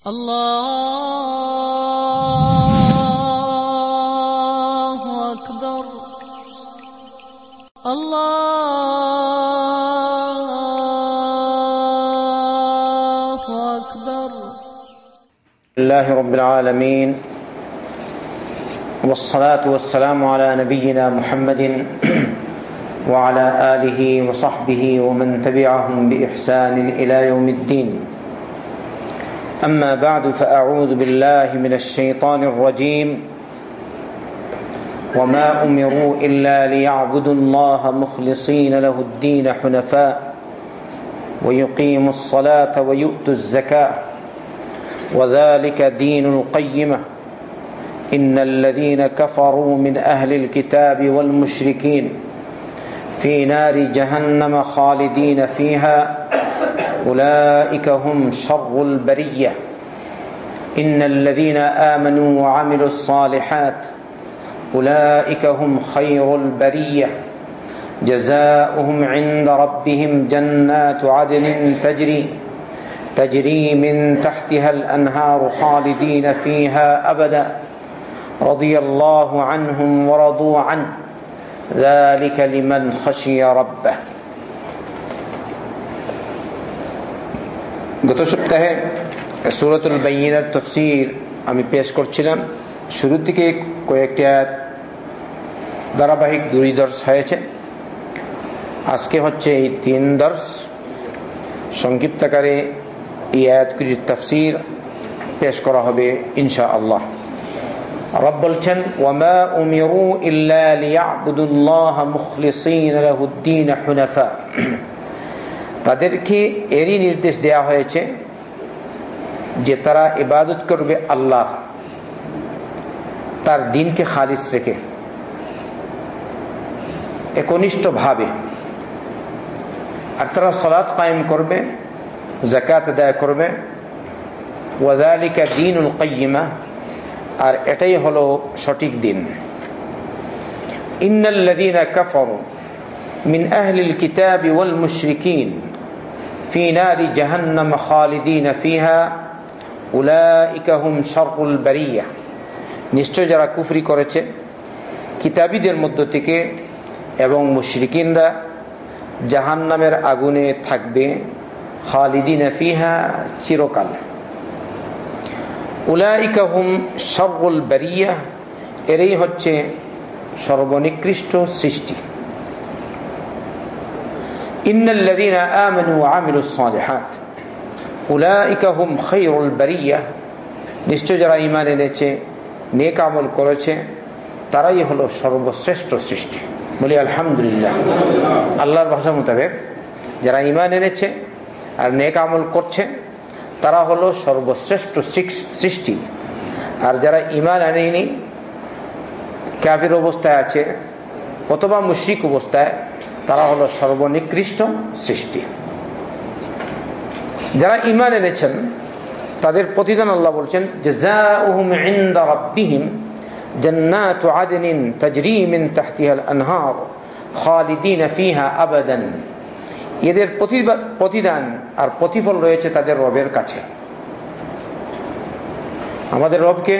الله أكبر. الله أكبر. لله رب العالمين والصلاة والسلام على نبينا محمد وعلى آله وصحبه ومن تبعهم بإحسان إلى يوم الدين. أما بعد فأعوذ بالله من الشيطان الرجيم وما أمروا إلا ليعبدوا الله مخلصين له الدين حنفاء ويقيموا الصلاة ويؤتوا الزكاة وذلك دين القيمة إن الذين كفروا من أهل الكتاب والمشركين في نار جهنم خالدين فيها أولئك هم شر البرية. إن الذين آمنوا وعملوا الصالحات أولئك هم خير البرية. جزاؤهم عند ربهم جنات عدن تجري تجري من تحتها الأنهار خالدين فيها أبدا. رضي الله عنهم ورضوا عنه. ذلك لمن خشي ربه. গত সপ্তাহে সুরতুল বাইনার তফসির আমি পেশ করছিলাম। শুরুর দিকে কয়েকটি ধারাবাহিক দুই দর্শ হয়েছে। আজকে হচ্ছে এই তিন দর্শ। সংক্ষিপ্ত আকারে এই আয়াতগুলির তফসির পেশ করা হবে ইনশা আল্লাহ রব বলছেন, ওয়ামা উমিরু ইল্লা লিয়াবুদুল্লাহ মুখলিসিন লাহুদ্দিন হুনাফা। তাদেরকে এরই নির্দেশ দেয়া হয়েছে যে তারা ইবাদত করবে আল্লাহ, তার দিনকে খালিস রেখে। একনিষ্ঠভাবে। আর তারা সলাৎ কায়েম করবে জাকাত দায় করবে। ওয়াজালিকা দিন উল আর এটাই হলো সঠিক দিন। ইন্নাল্লাদিনা কাফর মিন আহলিল কিতাবি ওয়াল মুশরিকিন। في نار جهنم خالدين فيها أولئك هم شر البرية নিশ্চয় যারা কুফরি করেছে কিতাবীদের মধ্য থেকে এবং মুশরিকিনরা জাহান নামের আগুনে থাকবে খালিদিন ফিহা চিরকাল উলাইকা হুম সর্বল বারিয়া এরাই হচ্ছে সর্বনিকৃষ্ট সৃষ্টি ইন্নাল্লাযীনা আমানু ওয়া আমিলুস সালিহাত। উলাইকা হুম খায়রুল বারিয়া। নিশ্চয় যারা ঈমান এনেছে, নেক আমল করেছে, তারাই হলো সর্বশ্রেষ্ঠ সৃষ্টি। বলি আলহামদুলিল্লাহ। আল্লাহর ভাষা মোতাবেক যারা ইমান এনেছে আর নেক আমল করছে, তারা হলো সর্বশ্রেষ্ঠ সৃষ্টি। আর যারা ইমান আনেনি ক্যাফির অবস্থায় আছে অথবা মুশিক অবস্থায় তারা হলো সর্বনিকৃষ্ট সৃষ্টি যারা ইমান এনেছেন তাদের প্রতিদান আল্লাহ বলছেন যে جنات عدن تجري من تحتها الأنهار خالدين فيها أبدا এদের প্রতিদান আর প্রতিফল রয়েছে তাদের রবের কাছে আমাদের রবকে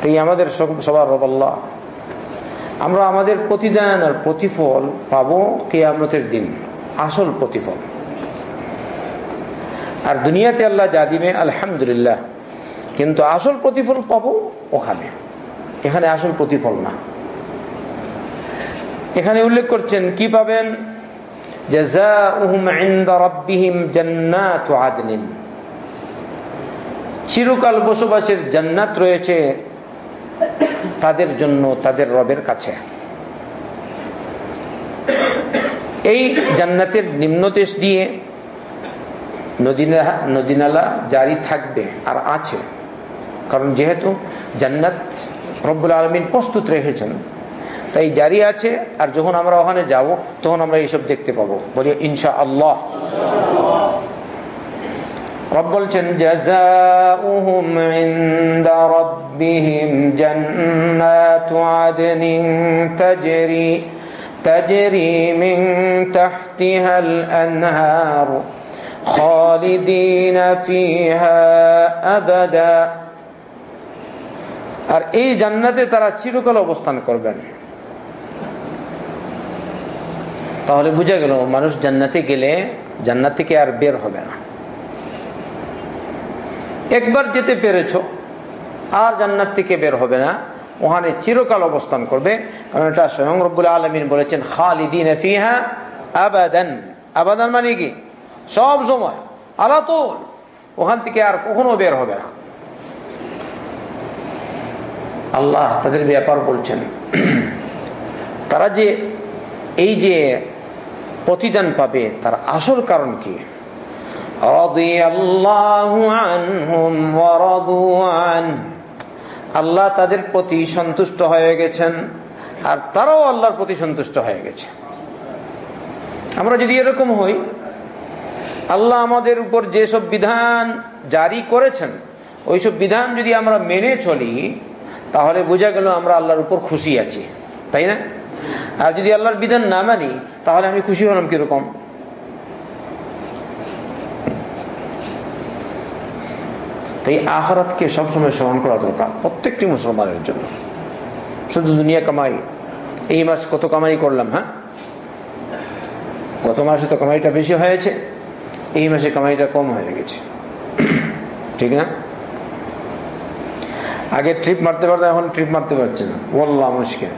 তাই আমাদের সবার রব আল্লাহ আমরা আমাদের প্রতিদান আর প্রতিফল পাবো কেয়ামতের দিন, আসল প্রতিফল। আর দুনিয়াতে আল্লাহ যা দিবে, আলহামদুলিল্লাহ। কিন্তু আসল প্রতিফল পাবো ওখানে। এখানে আসল প্রতিফল না। এখানে উল্লেখ করছেন, কি পাবেন? চিরকাল বসবাসের জান্নাত রয়েছে। তাদের জন্য, তাদের রবের কাছে। এই জান্নাতের নিম্নদেশ দিয়ে নদীনালা জারি থাকবে আর আছে। কারণ যেহেতু জান্নাত রব্বুল আলমিন প্রস্তুত রেখেছেন, তাই জারি আছে, আর যখন আমরা ওখানে যাব, তখন আমরা এইসব দেখতে পাবো। বলি ইনশা আল্লাহ রব বলছেন, জাযাউহুম ইনদা রাব্বিহিম জান্নাতু আদনিন তাজরি তাজরি মিন তাহতিহাল আনহার খালিদিন ফিহা আবাদা। আর এই জান্নাতে তারা চিরকাল অবস্থান করবেন। তাহলে বুঝা গেল, মানুষ জান্নাতে গেলে জান্নাত থেকে আর বের হবে না। একবার যেতে পেরেছ, আর জান্নাত থেকে বের হবে না। ওখানে চিরকাল অবস্থান করবে, কারণ এটা স্বয়ং রব্বুল আলমিন বলেছেন, খালিদিন আবাদান। আবাদান মানে কি? সব সময়, আলাতুল। ওখান থেকে আর কখনো বের হবে না। আল্লাহ তাদের ব্যাপার বলছেন, তারা যে এই যে প্রতিদান পাবে, তার আসল কারণ কি? আল্লাহ তাদের প্রতি সন্তুষ্ট হয়ে গেছেন আর তারাও আল্লাহর প্রতি সন্তুষ্ট হয়ে গেছে। আমরা যদি এরকম হই, আল্লাহ আমাদের উপর যেসব বিধান জারি করেছেন, ওইসব বিধান যদি আমরা মেনে চলি, তাহলে বোঝা গেল আমরা আল্লাহর উপর খুশি আছি। তাই না? আর যদি আল্লাহর বিধান না মানি, তাহলে আমি খুশি হলাম কীরকম? তাই আহারাতকে সবসময় স্মরণ করা দরকার প্রত্যেকটি মুসলমানের জন্য। শুধু দুনিয়া কামাই। এই মাস কত কামাই করলাম হ্যাঁ? গত মাসে তো কামাইটা বেশি হয়েছে, এই মাসে কামাইটা কম হয়ে গেছে। ঠিক না? আগে ট্রিপ মারতে পারতো, এখন ট্রিপ মারতে পারছে না। বললাম মুশকিল।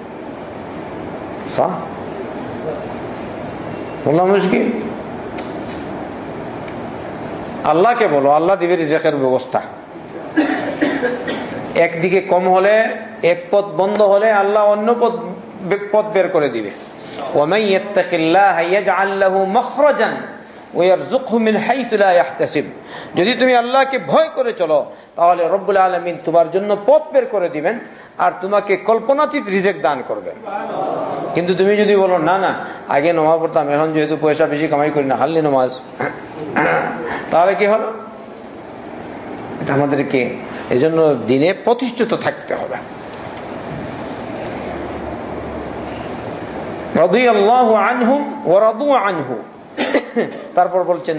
বললাম মুশকিল? আল্লাহকে বলো, আল্লাহ দিবে রিজেকের ব্যবস্থা। একদিকে কম হলে, এক পথ বন্ধ হলে আল্লাহ অন্য পথ পথ বের করে দিবে। যদি তুমি আল্লাহকে ভয় করে চলো, তাহলে রব্বুল আলমিন তোমার জন্য পথ বের করে দিবেন আর তোমাকে কল্পনাতীত রিজেক্ট দান করবেন। কিন্তু তুমি যদি বলো, না না, আগে নমা পড়তাম, এখন যেহেতু পয়সা বেশি কামাই করি না, হাল্লি নমাজ। তাহলে কি হলো? এটা আমাদেরকে এই জন্য দিনে প্রতিষ্ঠিত থাকতে হবে। তারপর বলছেন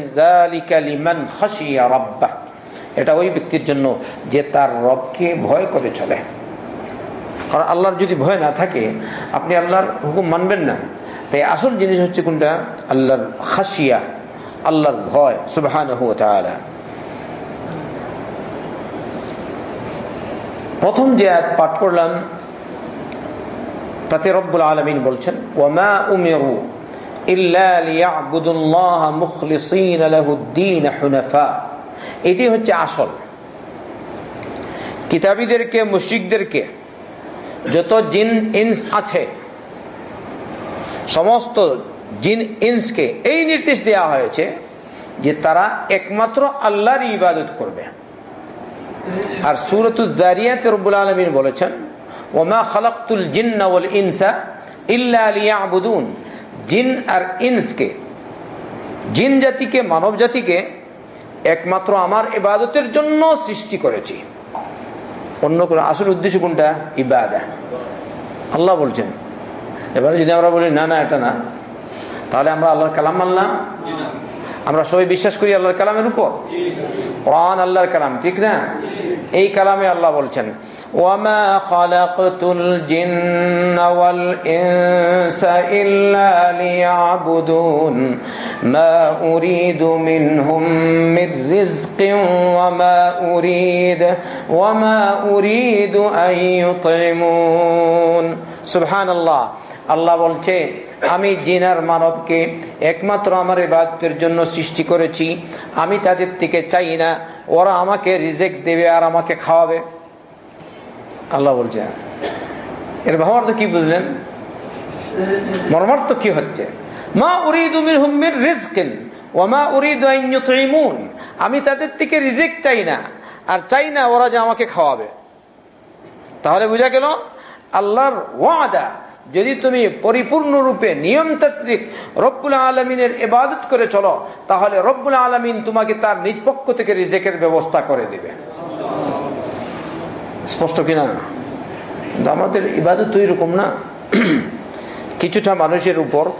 এটা ওই ব্যক্তির জন্য যে তার রবকে ভয় করে চলে। কারণ আল্লাহর যদি ভয় না থাকে, আপনি আল্লাহর হুকুম মানবেন না। তাই আসল জিনিস হচ্ছে কোনটা? আল্লাহর খাসিয়া আল্লাহর ভয় সুবাহান প্রথম যে আয়াত পাঠ করলাম, তাতে রব্বুল আলমিন বলছেন ওমা উমেরু এটি হচ্ছে আসল। কিতাবীদেরকে মুশিকদেরকে যত জিন ইনস আছে, সমস্ত জিন ইনসকে এই নির্দেশ দেওয়া হয়েছে যে তারা একমাত্র আল্লাহর ইবাদত করবে। আর সুরতুদ্দারিয়াতে রব্বুল আলমিন বলেছেন, ওমা খালাক্তুল জিন্নাউল ইনসা ইল্লা লিয়াবুদুন। জিন আর ইনসকে, জিন জাতিকে, মানব জাতিকে একমাত্র আমার ইবাদতের জন্য সৃষ্টি করেছি। অন্য কোনো আসল উদ্দেশ্য কোনটা? ইবাদা। আল্লাহ বলছেন, এবারে যদি আমরা বলি, না না, এটা না। তাহলে আমরা আল্লাহর কালাম মানলাম? আমরা সবাই বিশ্বাস করি আল্লাহর কালামের উপর কোরআন আল্লাহর কালাম ঠিক না এই কালামে আল্লাহ বলছেন ওয়ামা খালাকতুল জিন্না ওয়াল ইনসা ইল্লা লিয়াবুদুন মা উরিদু মিনহুম মির রিজকিন ওয়া মা উরিদ ওয়া মা উরিদু আন ইউতিমুন সুবহানাল্লাহ আল্লাহ বলছে আমি জিনার মানবকে একমাত্র আমার ইবাদতের জন্য সৃষ্টি করেছি। আমি তাদের থেকে চাই না। ওরা আমাকে রিজেক্ট দেবে আর আমাকে খাওয়াবে। আল্লাহ বলছে, এর ভাবার্থ কি বুঝলেন? মর্মার্থ কি হচ্ছে? মা উরিদ হুম্মির রিজকিন ওমা উরিদ আমি তাদের থেকে রিজেক্ট চাই না আর চাই না ওরা যে আমাকে খাওয়াবে। তাহলে বুঝা গেল, আল্লাহর ওয়াদা যদি তুমি পরিপূর্ণরূপে নিয়মতাত্ত্বিক রব্বুল আলমিনের ইবাদত করে চলো, তাহলে রব্বুল আলমিন তোমাকে তার নিজ পক্ষ থেকে রিজেকের ব্যবস্থা করে দিবে। স্পষ্ট কিনা? আমাদের ইবাদত তো এরকম না। কিছুটা মানুষের উপর,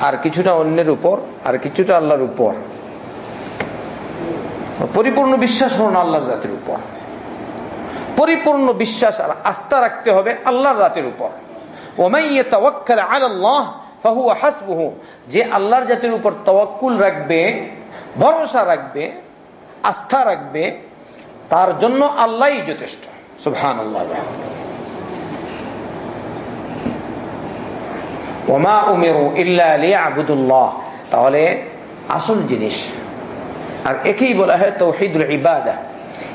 আর কিছুটা অন্যের উপর, আর কিছুটা আল্লাহর উপর। পরিপূর্ণ বিশ্বাস হল না আল্লাহর জাতির উপর। পরিপূর্ণ বিশ্বাস আর আস্থা রাখতে হবে আল্লাহর জাতির উপর। যে আল্লাহর জাতির উপর তওয়াক্কুল রাখবে, ভরসা রাখবে, আস্থা রাখবে, তার জন্য আল্লাহই যথেষ্ট। সুবহান আল্লাহ তাহলে আসল জিনিস। আর একেই বলা হয় তৌহিদুল ইবাদা।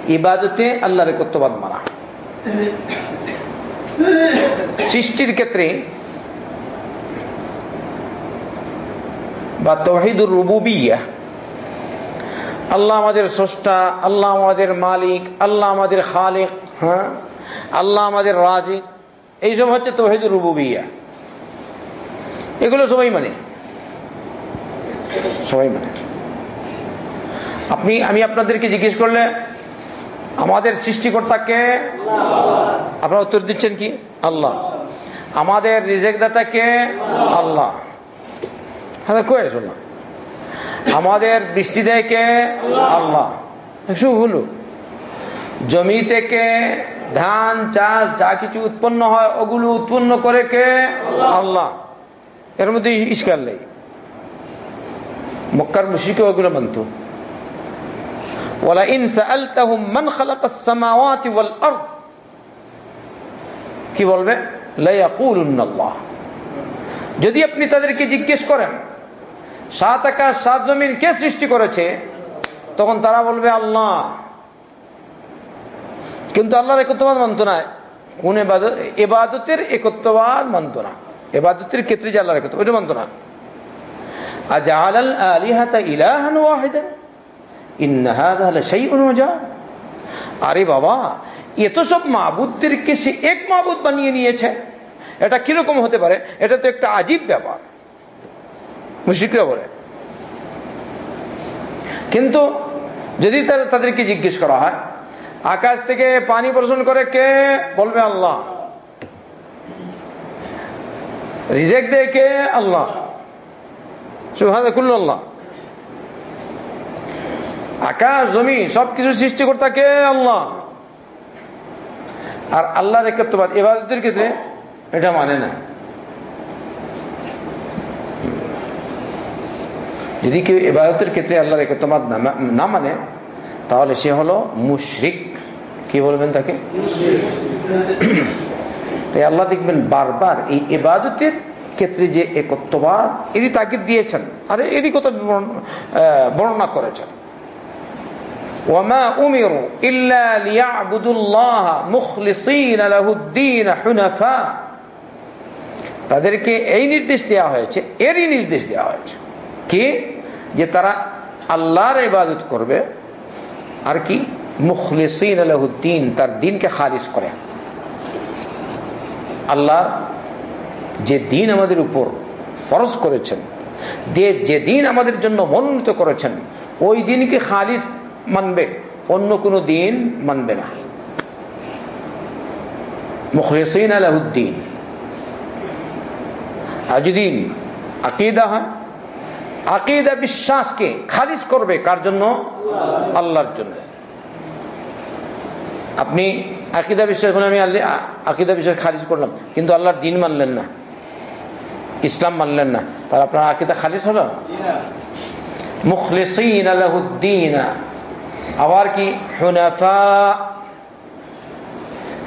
ইবাদতে আল্লাহর কর্তবাদ মানা। সৃষ্টির ক্ষেত্রে বা তৌহিদুর রুবুবিয়া, আল্লাহ আমাদের স্রষ্টা, আল্লাহ আমাদের মালিক, আল্লাহ আমাদের খালিক হ্যাঁ? আল্লাহ আমাদের রাজিক এইসব হচ্ছে তৌহিদুর রুবুবিয়া। এগুলো সবাই মানে? সবাই মানে। আপনি, আমি আপনাদেরকে জিজ্ঞেস করলে আমাদের সৃষ্টিকর্তাকে আপনারা উত্তর দিচ্ছেন কি? আল্লাহ। আমাদের রিজেকদাতাকে আল্লাহ। হ্যাঁ কয়ে শোনা আমাদের বৃষ্টি দেয় কে আল্লাহ। শুভ হলো জমি থেকে ধান, চাষ, যা কিছু উৎপন্ন হয়, ওগুলো উৎপন্ন করে কে আল্লাহ। এর মধ্যে ইস্কার নেই। মক্কার মুশিকে ওগুলো মানত। সামাওয়াতি কি বলবে? যদি আপনি তাদেরকে জিজ্ঞেস করেন, সাত আকাশ, সাত জমিন কে সৃষ্টি করেছে? তখন তারা বলবে, আল্লাহ। কিন্তু আল্লাহর একত্রবাদ মানত না। কোন এবাদতের একত্রবাদ মানত না। এবাদতের ক্ষেত্রে যে আল্লাহর একত্রবাদ মানত না। আজ আল আলিহাতা ইলাহান ওয়াহিদা ওয়াহিদা আরে বাবা, এ তো সব মাহবুদদেরকে সে এক মাহবুদ বানিয়ে নিয়েছে। এটা কীরকম হতে পারে? এটা তো একটা আজীব ব্যাপার। মুশিকরা বলে। কিন্তু যদি তারা, তাদেরকে জিজ্ঞেস করা হয়, আকাশ থেকে পানি বর্ষণ করে কে বলবে? আল্লাহ। রিজেক দেয় কে? আল্লাহ। সুহাদা আল্লাহ। আকাশ জমি সবকিছু সৃষ্টি করতে কে? আল্লাহ। আর আল্লাহর একত্রবাদ এবাদতের ক্ষেত্রে এটা মানে না। যদি কেউ এবাদতের ক্ষেত্রে আল্লাহর একত্রবাদ না মানে তাহলে সে হলো মুশরিক। কি বলবেন তাকে? তাই আল্লাহ দেখবেন বারবার এই এবাদতের ক্ষেত্রে যে একত্রবাদ এরই তাকে দিয়েছেন। আরে এরই কথা বর্ণনা করেছেন। ওয়ামা উমিরু ইল্লা লিয়াবুদুল্লাহ তাদেরকে এই নির্দেশ দেওয়া হয়েছে, এরই নির্দেশ দেওয়া হয়েছে। কি? যে তারা আল্লাহর ইবাদত করবে, আর কি? মুখলিসিন আলাহুদ্দিন তার দিনকে খারিজ করে। আল্লাহ যে দিন আমাদের উপর ফরজ করেছেন, যে দিন আমাদের জন্য মনোনীত করেছেন, ওই দিনকে খালিজ মানবে। অন্য কোন দিন মানবে না। মুখলিসিন আলাহুদ্দিন। যদি আকিদা হয়? আকিদা বিশ্বাসকে খারিজ করবে কার জন্য? আল্লাহর জন্য। আপনি আকিদা বিশ্বাস করে আমি আকিদা বিশ্বাস খারিজ করলাম, কিন্তু আল্লাহর দিন মানলেন না। ইসলাম মানলেন না। তার আপনার আকিদা খারিজ হলো? মুখলিসিন আলাহুদ্দিন। আবার কি? হুনাফা।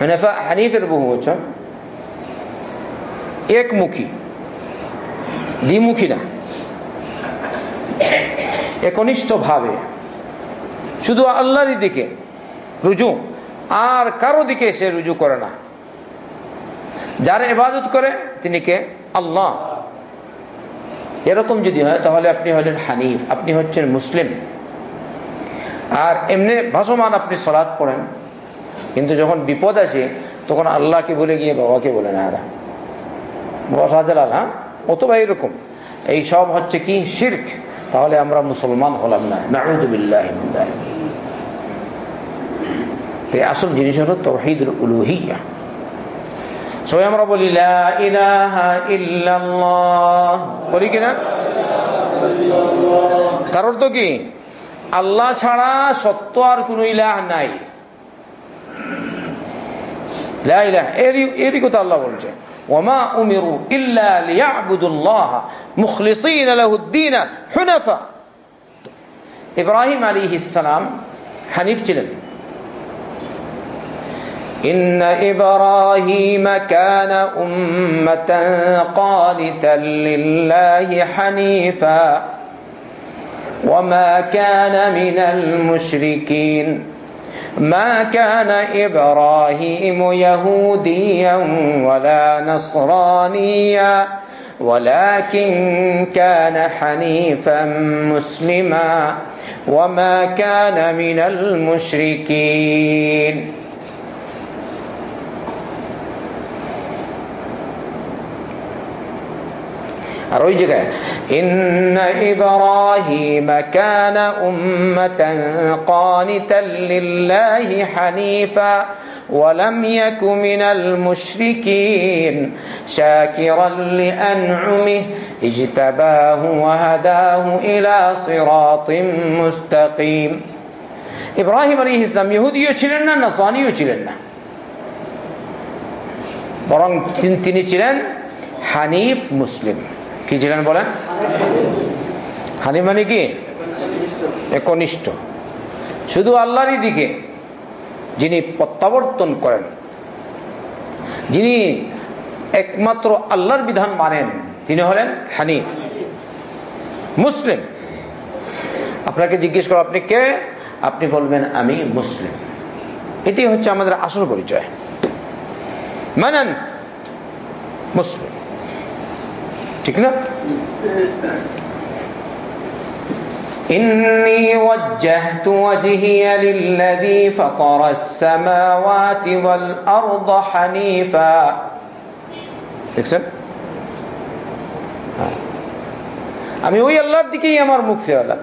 হুনাফা হানিফের বহু বচন। একমুখী। দ্বিমুখী না। একনিষ্ঠ ভাবে শুধু আল্লাহরই দিকে রুজু, আর কারও দিকে সে রুজু করে না। যারা ইবাদত করে, তিনি কে? আল্লাহ। এরকম যদি হয়, তাহলে আপনি হলেন হানিফ, আপনি হচ্ছেন মুসলিম। আর এমনি ভাসমান আপনি সলাদ পড়েন। কিন্তু যখন বিপদ আসে, তখন আল্লাহকে বলে গিয়ে বাবাকে বলে না এরা। বাবা শাহজালাল হ্যাঁ? অথবা এরকম। এই সব হচ্ছে কি? শির্ক। তাহলে আমরা মুসলমান হলাম না। নাউদুবিল্লাহ আসল জিনিস হলো তহিদুল উলুহিয়া। সবাই আমরা বলি বলি কিনা? তার অর্থ কি? আল্লাহ ছাড়া সত্য আর কোন ইলাহ নাই এরই কথা আল্লাহ বলছে ওমা উমিরু ইল্লা লিয়াবুদুল্লাহ মুখলিসিন লাহুদ্দিন হুনাফা ইব্রাহিম আলাইহিস সালাম হানিফ ছিলেন إن إبراهيم كان أمة قانتا لله حنيفا وما كان من المشركين ما كان إبراهيم يهوديا ولا نصرانيا ولكن كان حنيفا مسلما وما كان من المشركين আর ওই জায়গায় إن إبراهيم كان أمة قانتا لله حنيفا ولم يك من المشركين شاكرا لأنعمه اجتباه وهداه إلى صراط مستقيم ইব্রাহিম আলী ইসলাম ইহুদিও ছিলেন না নসানিও ছিলেন না বরং তিনি ছিলেন হানিফ মুসলিম কি ছিলেন বলেন হানি মানে কি? একনিষ্ঠ। শুধু আল্লাহরই দিকে যিনি প্রত্যাবর্তন করেন, যিনি একমাত্র আল্লাহর বিধান মানেন, তিনি হলেন হানিফ। মুসলিম। আপনাকে জিজ্ঞেস করো, আপনি কে? আপনি বলবেন, আমি মুসলিম। এটি হচ্ছে আমাদের আসল পরিচয়। মানান মুসলিম। ঠিক না إني وجهت وجهي للذي فطر السماوات والأرض حنيفا দেখছেন আমি ওই আল্লাহর দিকেই আমার মুখ ফেরালাম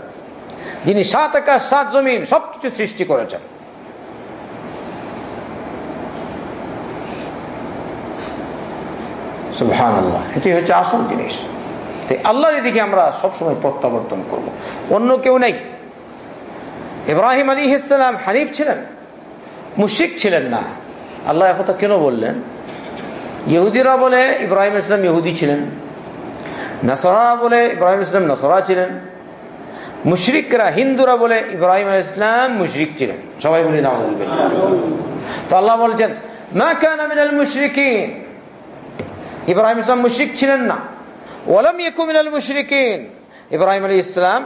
যিনি সাত আকাশ সাত জমিন সবকিছু সৃষ্টি করেছেন সুবহান আল্লাহ এটি হচ্ছে আসল জিনিস। আল্লাহর এদিকে আমরা সবসময় প্রত্যাবর্তন করব। অন্য কেউ নেই। ইব্রাহিম আলী ইসলাম হানিফ ছিলেন মুশিক ছিলেন না। আল্লাহ কথা কেন বললেন? ইহুদিরা বলে ইব্রাহিম ইসলাম ইহুদি ছিলেন। নাসরা বলে ইব্রাহিম ইসলাম নাসরা ছিলেন। মুশরিকরা হিন্দুরা বলে ইব্রাহিম ইসলাম মুশরিক ছিলেন। সবাই বলি না তো আল্লাহ বলছেন, মা কান মিনাল মুশরিকিন। ইব্রাহিম ইসলাম মুশরিক ছিলেন না ওয়ালাম ইয়াকু মিনাল মুশরিকিন ইব্রাহিম আলাইহিস ইসলাম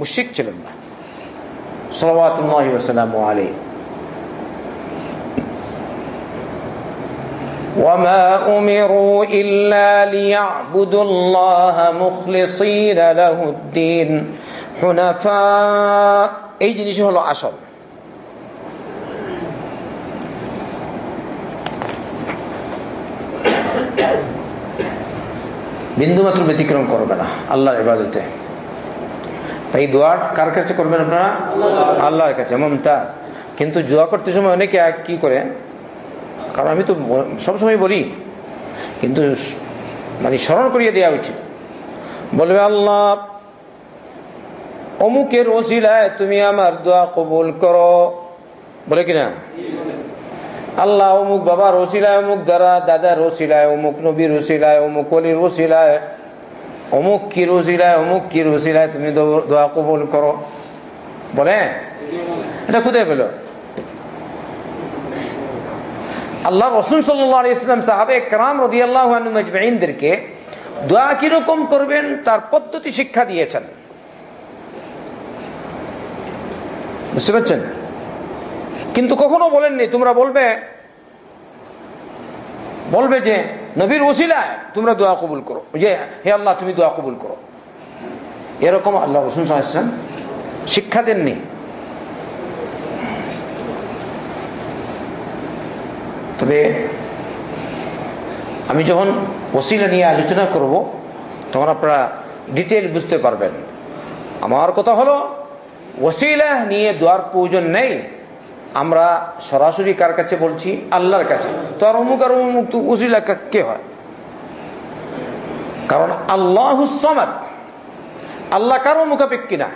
মুশরিক ছিলেন না সাল্লাল্লাহু ওয়া সাল্লামু আলাইহি وما أمروا إلا ليعبدوا الله مخلصين له الدين حنفاء এই জিনিস হলো আসল বিন্দুমাত্র ব্যতিক্রম করবে না, আল্লাহর ইবাদতে। তাই দোয়া কার কাছে করবেন আপনারা? আল্লাহর কাছে, মমতাজ। কিন্তু দোয়া করতে সময় অনেকে কি করে? কারণ আমি তো সবসময় বলি, কিন্তু মানে স্মরণ করিয়ে দেওয়া উচিত। বলবে, আল্লাহ, অমুকের ওসিলায় তুমি আমার দোয়া কবুল করো। বলে কিনা? আল্লাহ অমুক বাবার ওসিলায়, অমুক দ্বারা দাদার ওসিলায়, অমুক নবীর ওসিলায়, অমুক অলির ওসিলায়, অমুক কি রসিলায় অমুক কি রসিলায় তুমি দোয়া কবুল করো। বলে? এটা কোথায় পেল? আল্লাহ রসুল সাল্লাহ ইসলাম সাহাবে একরাম রদি আল্লাহ মজমাইনদেরকে দোয়া কীরকম করবেন? তার পদ্ধতি শিক্ষা দিয়েছেন। বুঝতে পারছেন? কিন্তু কখনো বলেননি, তোমরা বলবে বলবে যে, নবীর ওসিলায় তোমরা দোয়া কবুল করো। যে, হে আল্লাহ, তুমি দোয়া কবুল করো। এরকম আল্লাহ ইসলাম শিক্ষা দেননি। তবে আমি যখন ওসিলা নিয়ে আলোচনা করব, তখন আপনারা ডিটেল বুঝতে পারবেন। আমার কথা হলো, ওসিলা নিয়ে দোয়ার প্রয়োজন নেই। আমরা সরাসরি কার কাছে বলছি? আল্লাহর কাছে। তো আর অমুক আর অমুক তো উসিলা কে হয়? কারণ আল্লাহ আল্লাহ কারও মুখাপেক্ষী না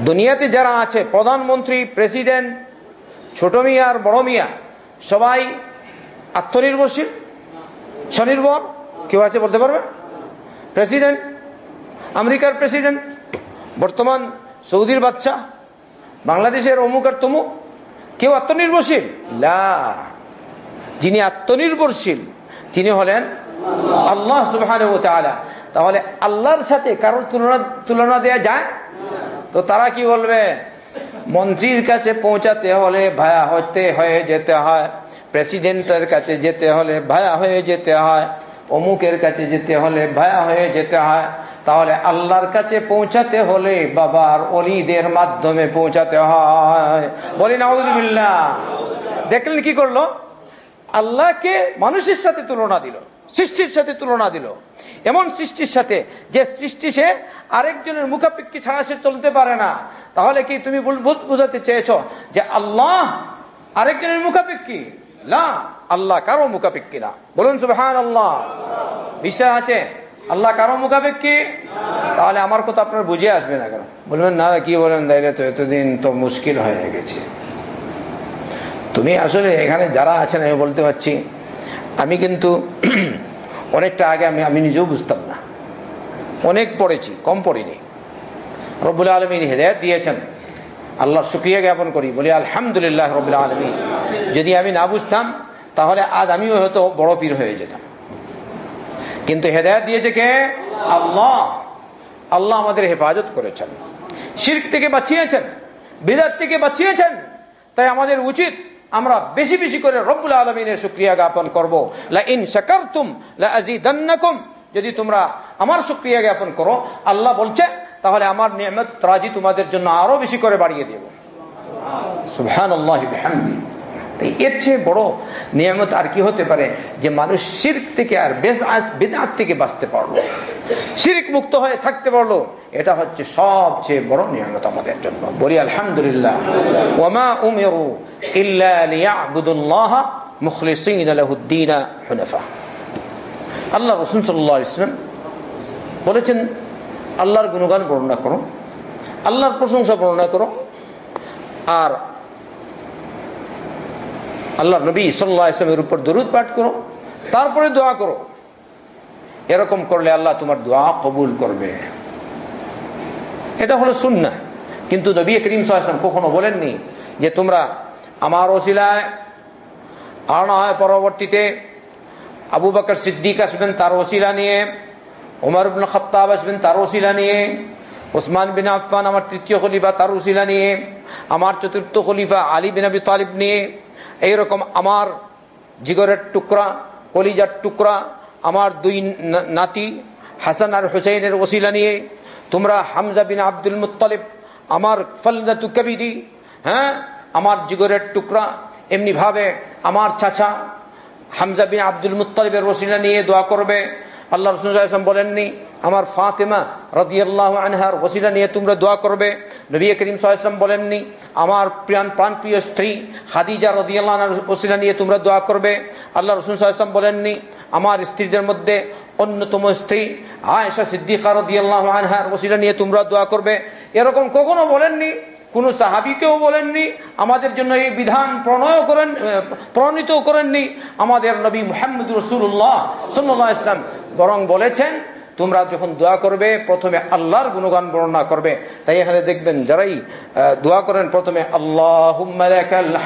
দুনিয়াতে যারা আছে, প্রধানমন্ত্রী, প্রেসিডেন্ট, ছোট মিয়া আর বড় মিয়া, সবাই আত্মনির্ভরশীল, স্বনির্ভর, কেউ আছে বলতে পারবে? প্রেসিডেন্ট, আমেরিকার প্রেসিডেন্ট, বর্তমান সৌদির বাচ্চা বাংলাদেশের অমুক আর তমুক। কেউ আত্মনির্ভরশীল? লা। যিনি আত্মনির্ভরশীল, তিনি হলেন আল্লাহ সুবাহ তাহলে আল্লাহর সাথে কারোর তুলনা তুলনা দেয়া যায়? তো তারা কি বলবে? মন্ত্রীর কাছে পৌঁছাতে হলে ভায়া হতে হয়ে যেতে হয়। প্রেসিডেন্টের কাছে যেতে হলে ভায়া হয়ে যেতে হয়। অমুকের কাছে যেতে হলে ভায়া হয়ে যেতে হয়। তাহলে আল্লাহর কাছে পৌঁছাতে হলে বাবার অলিদের মাধ্যমে পৌঁছাতে হয়। বলি নাউজুবিল্লা দেখলেন কি করল? আল্লাহকে মানুষের সাথে তুলনা দিল, সৃষ্টির সাথে তুলনা দিল। এমন সৃষ্টির সাথে যে সৃষ্টি সে আরেকজনের মুখাপেক্ষি ছাড়া সে চলতে পারে না। তাহলে কি তুমি বুঝাতে চেয়েছ যে আল্লাহ আরেকজনের মুখাপেক্ষি? না, আল্লাহ কারও মুখাপেক্ষি না। বলুন সুবহান আল্লাহ বিশ্বাস আছে আল্লাহ কারও মুখাপেক্ষি? তাহলে আমার কথা আপনার বুঝে আসবে না কেন? বলবেন, না, কি বলেন? তাইলে তো এতদিন তো মুশকিল হয়ে গেছে। তুমি আসলে এখানে যারা আছেন, আমি বলতে পারছি, আমি কিন্তু অনেকটা আগে আমি আমি নিজেও বুঝতাম না। অনেক পড়েছি, কম পড়িনি। রবুল আলমিন হেদায়ত দিয়েছেন। আল্লাহর শুক্রিয়া জ্ঞাপন করি, বলি, আলহামদুলিল্লাহ রবুল আলমিন। যদি আমি না বুঝতাম, তাহলে আজ আমিও হয়তো বড় পীর হয়ে যেতাম। কিন্তু হেদায়ত দিয়েছে কে? আল্লাহ। আল্লাহ আমাদের হেফাজত করেছেন। শির্ক থেকে বাঁচিয়েছেন, বিদাত থেকে বাঁচিয়েছেন। তাই আমাদের উচিত আমরা বেশি বেশি করে রব্বুল আলমিনের সুক্রিয়া জ্ঞাপন করব। ইন শাকারতুম লাজিদান্নাকুম। যদি তোমরা আমার সুক্রিয়া জ্ঞাপন করো, আল্লাহ বলছে, তাহলে আমার নিয়মত রাজি তোমাদের জন্য আরও বেশি করে বাড়িয়ে দেব। সুবহানাল্লাহি বিহামদি। এর চেয়ে বড় নিয়ামত আর কি হতে পারে যে মানুষ শির্ক থেকে আর বেদাত থেকে বাঁচতে পারল। শির্ক মুক্ত হয়ে থাকতে পারল। এটা হচ্ছে সবচেয়ে বড় নিয়ামত আমাদের জন্য। বলি আলহামদুলিল্লাহ। ওমা উমেরু ইল্লা লিয়াবুদুল্লাহ মুখলিসিন লাহুদ্দিন হুনাফা। আল্লাহ রসুল সাল্লাহ ইসলাম বলেছেন, আল্লাহর গুণগান বর্ণনা করো। আল্লাহর প্রশংসা বর্ণনা করো। আর আল্লাহ নবী সাল্লাহ ইসলামের উপর দরুদ পাঠ করো, তারপরে দোয়া করো। এরকম করলে আল্লাহ তোমার দোয়া কবুল করবে। এটা হলো শুননা কিন্তু নবী করিম সাল্লাম কখনো বলেননি যে তোমরা আমার ওসিলায় আর না হয় পরবর্তীতে আবু বাকর সিদ্দিক আসবেন তার ওসিলা নিয়ে ওমর বিন খত্তাব আসবেন তার ওসিলা নিয়ে ওসমান বিন আফান আমার তৃতীয় খলিফা তার ওসিলা নিয়ে, আমার চতুর্থ খলিফা আলী বিন আবি তালিব নিয়ে এইরকম আমার জিগরের টুকরা, কলিজার টুকরা, আমার দুই নাতি হাসান আর হুসাইনের ওসিলা নিয়ে, তোমরা হামজা বিন আব্দুল মুতালিব আমার ফলনাতু কবিদি হ্যাঁ আমার জিগরের টুকরা, এমনি ভাবে আমার চাচা হামজা বিন আব্দুল মুতালিবের ওসিলা নিয়ে দোয়া করবে। আল্লাহ রসুল বলেননি আমার ফাতেমা আল্লাহ আনহার ওসিলা নিয়ে তোমরা দোয়া করবে। নবী করিম সাল্লাম বলেননি, আমার প্রাণ প্রিয় স্ত্রী হাদিজা রদি আল্লাহ ওসিলা নিয়ে তোমরা দোয়া করবে। আল্লাহ রসুল সাল্লাম বলেননি, আমার স্ত্রীদের মধ্যে অন্যতম স্ত্রী আয়েশা সিদ্দিকা আল্লাহ আনহার ওসিলা নিয়ে তোমরা দোয়া করবে। এরকম কখনো বলেননি, কোন সাহাবিকেও বলেননি, আমাদের জন্য এই বিধান প্রণয় করেন প্রণীত করেননি। আমাদের নবী মোহাম্মদ রসুল্লাহ সাল্লাহ ইসলাম বরং বলেছেন তোমরা যখন দোয়া করবে প্রথমে আল্লাহর গুণগান বর্ণনা করবে তাই এখানে দেখবেন যারাই দোয়া করেন প্রথমে আল্লাহ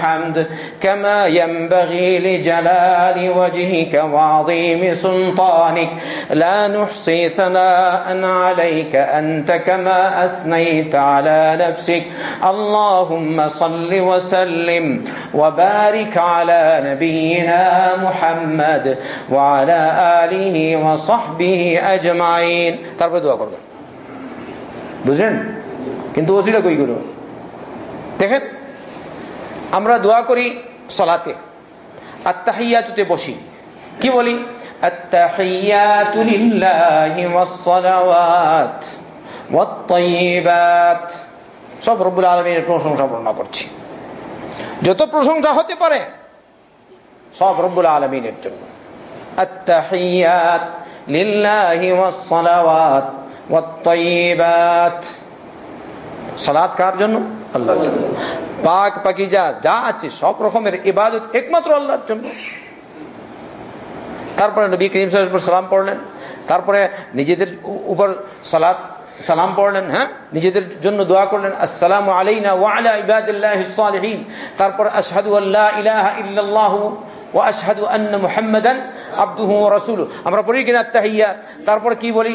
হামদ كما ينبغي لجلال وجهك وعظيم سلطانك لا نحصي ثناء عليك أنت كما أثنيت على نفسك اللهم صل وسلم وبارك على نبينا محمد وعلى آله وصحبه أجمعين আজমাইন তারপরে দোয়া করবেন বুঝলেন? কিন্তু ওসিলা কই গুলো? দেখেন, আমরা দোয়া করি সলাতে। আত্মাহিয়াতুতে বসি। কি বলি? সব প্রশংসা বর্ণনা করছি। যত প্রশংসা হতে পারে, সব রব্বুল আলামিনের জন্য। আত্তাহিয়াত জন্য? যা আছে সব রকমের ইবাদত একমাত্র আল্লাহর জন্য। তারপরে নবী করিম সালাম পড়লেন। তারপরে নিজেদের উপর সালাদ সালাম পড়লেন হ্যাঁ? নিজেদের জন্য দোয়া করলেন, আসসালাম আলাইনা তারপর আসাদু আল্লাহ ইলাহা ইল্লাল্লাহু আবদুহু হুম রসুল আমরা পড়ি কিনা তাহিয়াত তারপর কি বলি?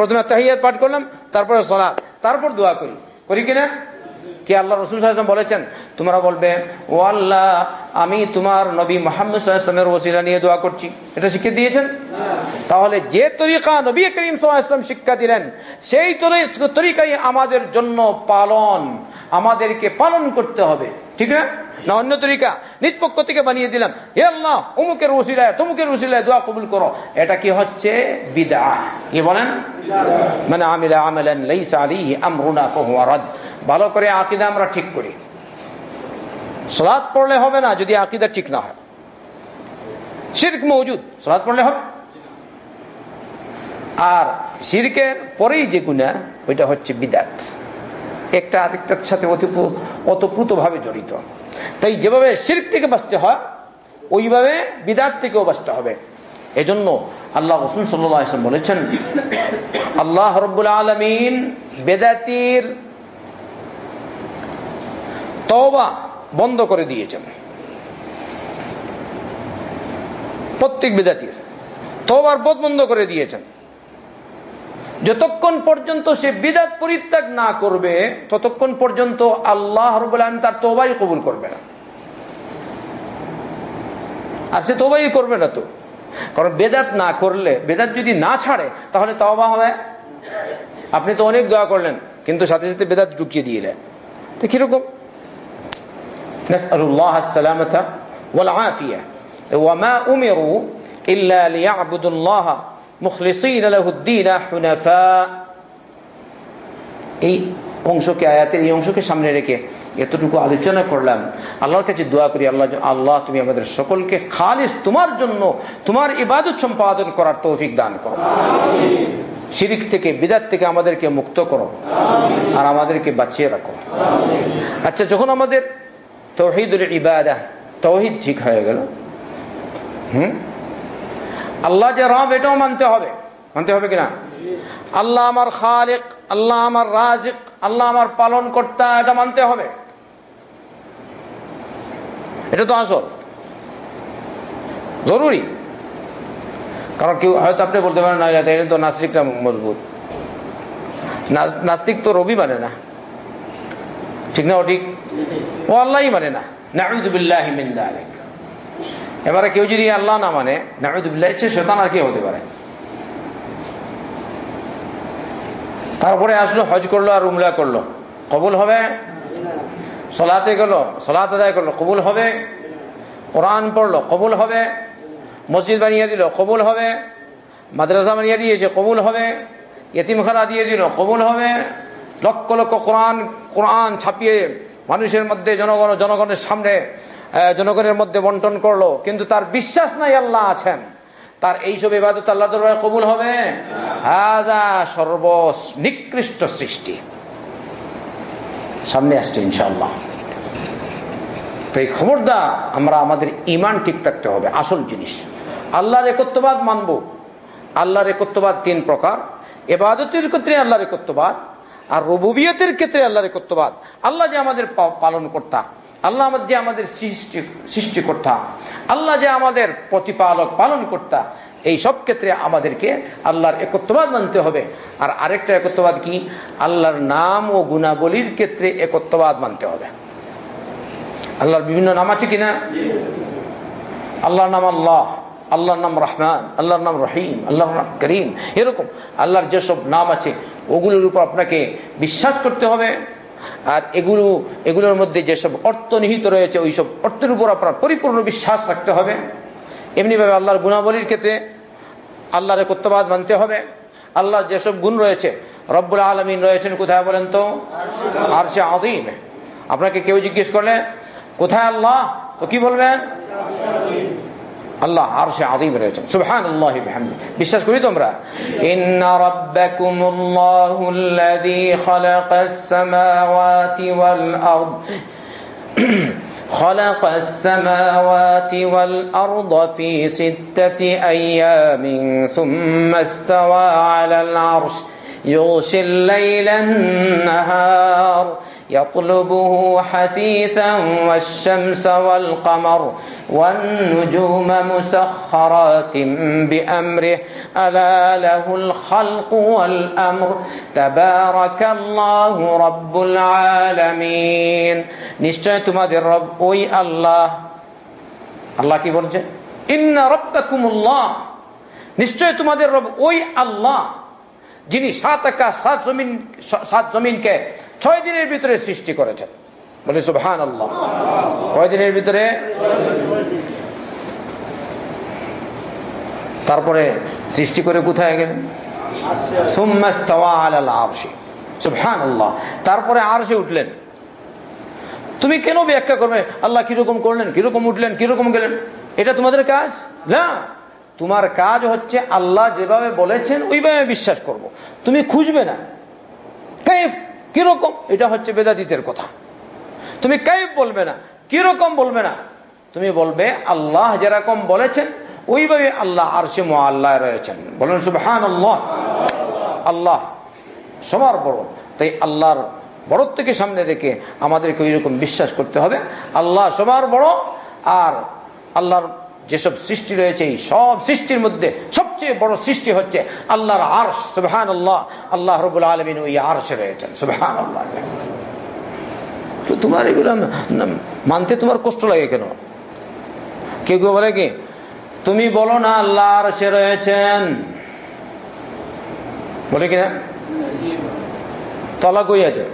প্রথমে তাহিয়াত পাঠ করলাম, তারপরে তারপর দোয়া করি। করি কিনা কি আল্লাহ রসুল বলেছেন? তোমরা বলবে, ও আল্লাহ, আমি তোমার নবী মোহাম্মদ সাল্লামের ওসিলা নিয়ে দোয়া করছি। এটা শিক্ষা দিয়েছেন? তাহলে যে তরিকা নবী করিম সাল্লাম শিক্ষা দিলেন, সেই তরিকাই আমাদের জন্য পালন, আমাদেরকে পালন করতে হবে। ঠিক না? না অন্য তরিকা। নিজ পক্ষ থেকে বানিয়ে দিলাম। হে আল্লাহ অমুকের ওসিলায় তমুকের ওসিলায় দোয়া কবুল করো। এটা কি হচ্ছে? বিদা কি বলেন? মানে আমিলা আমেলেন লাইসা আলী আমরুনা ফহুয়া ভালো করে আকিদা আমরা ঠিক করি। সলাদ পড়লে হবে না যদি আকিদা ঠিক না হয়। শির্ক মৌজুদ সলাদ পড়লে হবে। আর শিরকের পরেই যে গুণা ওইটা হচ্ছে বিদাত একটা আরেকটার সাথে অতপ্রুত ভাবে জড়িত। তাই যেভাবে শির্ক থেকে বাঁচতে হয়, ওইভাবে বিদাত থেকেও বাঁচতে হবে। এজন্য আল্লাহ রসুল সাল্লাম বলেছেন, আল্লাহ রব্বুল আলমিন বেদাতির তবা বন্ধ করে দিয়েছেন। প্রত্যেক বেদাতির তবার পথ বন্ধ করে দিয়েছেন। যতক্ষণ পর্যন্ত সে বিদাত পরিত্যাগ না করবে, ততক্ষণ পর্যন্ত আল্লাহ রবাহ তার তোবাই কবুল করবে না। আর সে তোবাই করবে না তো। কারণ বেদাত না করলে, বেদাত যদি না ছাড়ে, তাহলে তবা হবে? আপনি তো অনেক দোয়া করলেন, কিন্তু সাথে সাথে বেদাত ঢুকিয়ে দিলেন তো কীরকম? নাসআলুল্লাহ আসসালামাতা ওয়াল মা উমিরু ইল্লা লিয়াবুদুল্লাহ মুখলিসিন লাহুদ্দিন হুনাফা এই অংশকে আয়াতের এই অংশকে সামনে রেখে এতটুকু আলোচনা করলাম। আল্লাহর কাছে দোয়া করি আল্লাহ আল্লাহ তুমি আমাদের সকলকে খালিস তোমার জন্য তোমার ইবাদত সম্পাদন করার তৌফিক দান করো। শিরিক থেকে বিদাত থেকে আমাদেরকে মুক্ত করো। আর আমাদেরকে বাঁচিয়ে রাখো। আচ্ছা যখন আমাদের তৌহিদুল ইবাদা তৌহিদ ঠিক হয়ে গেল। হুম? আল্লাহ যে রব, এটাও মানতে হবে। মানতে হবে কিনা? আল্লাহ আমার খালেক, আল্লাহ আমার রাজিক, আল্লাহ আমার পালন কর্তা এটা মানতে হবে। এটা তো আসল। জরুরি। কারণ কেউ, হয়তো আপনি বলতে পারেন, না, এটা তো নাস্তিকটা মজবুত। নাস্তিক তো রবি মানে না। ঠিক না ও ঠিক? ও আল্লাহ মানে না। নাউদুবিল্লাহ মিন্দা এবারে কেউ যদি আল্লাহ না মানে নাউদুবিল্লাহ ইচ্ছে শতান আর কে হতে পারে। তারপরে আসলো, হজ করল আর উমলা করল। কবুল হবে? সলাতে গেল, সলাত আদায় করল, কবুল হবে? কোরআন পড়ল, কবুল হবে? মসজিদ বানিয়ে দিল, কবুল হবে? মাদ্রাসা বানিয়ে দিয়েছে, কবুল হবে? ইয়েতিমখানা দিয়ে দিল, কবুল হবে? লক্ষ লক্ষ কোরআন কোরআন ছাপিয়ে মানুষের মধ্যে জনগণ, জনগণের সামনে জনগণের মধ্যে বন্টন করল, কিন্তু তার বিশ্বাস নাই আল্লাহ আছেন। তার এইসব ইবাদত আল্লাহ দরবারে কবুল হবে? হাজা সর্ব নিকৃষ্ট সৃষ্টি। সামনে আসছে ইনশাল্লাহ তো এই খবরদার আমরা আমাদের ইমান ঠিক থাকতে হবে, আসল জিনিস। আল্লাহর একত্ববাদ মানব। আল্লাহর একত্ববাদ তিন প্রকার। এবাদতের ক্ষেত্রে আল্লাহর একত্ববাদ আর রবুবিয়তের ক্ষেত্রে আল্লাহর একত্ববাদ। আল্লাহ যে আমাদের পালন কর্তা। আল্লাহ যে আমাদের সৃষ্টি সৃষ্টিকর্তা আল্লাহ যে আমাদের প্রতিপালক, পালন কর্তা, এই সব ক্ষেত্রে আমাদেরকে আল্লাহর একত্ববাদ মানতে হবে। আর আরেকটা একত্ববাদ কি? আল্লাহর নাম ও গুণাবলীর ক্ষেত্রে একত্ববাদ মানতে হবে। আল্লাহর বিভিন্ন নাম আছে কিনা? আল্লাহর নাম আল্লাহ, আল্লাহর নাম রহমান, আল্লাহর নাম রহিম, আল্লাহর নাম করিম, এরকম আল্লাহর যেসব নাম আছে, ওগুলোর উপর আপনাকে বিশ্বাস করতে হবে। আর এগুলো, এগুলোর মধ্যে যেসব অর্থ নিহিত রয়েছে ওই সব অর্থের উপর আপনার পরিপূর্ণ বিশ্বাস রাখতে হবে। এমনিভাবে আল্লাহর গুণাবলীর ক্ষেত্রে আল্লাহর কর্তবাদ মানতে হবে। আল্লাহর যেসব গুণ রয়েছে, রব্বুল আলমিন রয়েছেন কোথায় বলেন তো? আর সে আদিম আপনাকে কেউ জিজ্ঞেস করলে, কোথায় আল্লাহ? তো কি বলবেন? আল্লাহ আর সে আদিম রয়েছেন সুবহান আল্লাহ বিশ্বাস করি তোমরা ইন্না রাব্বাকুমুল্লাহুল্লাযী খালাকাস সামাওয়াতি ওয়াল আরদ خلق السماوات والأرض في ستة أيام ثم استوى على العرش يغشي الليل النهار يطلبه حثيثا والشمس والقمر والنجوم مسخرات بأمره ألا له الخلق والأمر تبارك الله رب العالمين নিশ্চয় তোমাদের রব ওই আল্লাহ আল্লাহ কি বলছে ইন্না রব্বাকুমুল্লাহ নিশ্চয় তোমাদের রব ওই আল্লাহ যিনি সাত আকাশ সাত জমিন, সাত জমিনকে ছয় দিনের ভিতরে সৃষ্টি করেছেন। আল্লাহ কয় দিনের ভিতরে? তারপরে সৃষ্টি করে কোথায় গেলেন? তারপরে আরশে উঠলেন। তুমি কেন ব্যাখ্যা করবে? আল্লাহ কীরকম করলেন, কীরকম উঠলেন, কীরকম গেলেন? এটা তোমাদের কাজ? না। তোমার কাজ হচ্ছে আল্লাহ যেভাবে বলেছেন, ওইভাবে বিশ্বাস করব। তুমি খুঁজবে না। কাইফ, কীরকম? এটা হচ্ছে বেদাদিতের কথা। তুমি কাইফ বলবে না, কীরকম বলবে না? তুমি বলবে, আল্লাহ যেরকম বলেছেন, ওইভাবে আল্লাহ আর সে আল্লাহ রয়েছেন। বলেন সুবহান আল্লাহ আল্লাহ সবার বড়। তাই আল্লাহর বড়ত্বকে সামনে রেখে আমাদেরকে ওই রকম বিশ্বাস করতে হবে। আল্লাহ সবার বড় আর আল্লাহর যেসব সৃষ্টি রয়েছে, এই সব সৃষ্টির মধ্যে সবচেয়ে বড় সৃষ্টি হচ্ছে আল্লাহর আর্শ। সুবহান আল্লাহ আল্লাহ রবুল আলমিন ওই আর্শে রয়েছেন। সুবহান আল্লাহ তো তোমার এগুলো মানতে তোমার কষ্ট লাগে কেন? কেউ কেউ বলে কি, তুমি বলো না আল্লাহ আর্শে রয়েছেন। বলে কিনা? তলা কই আছে?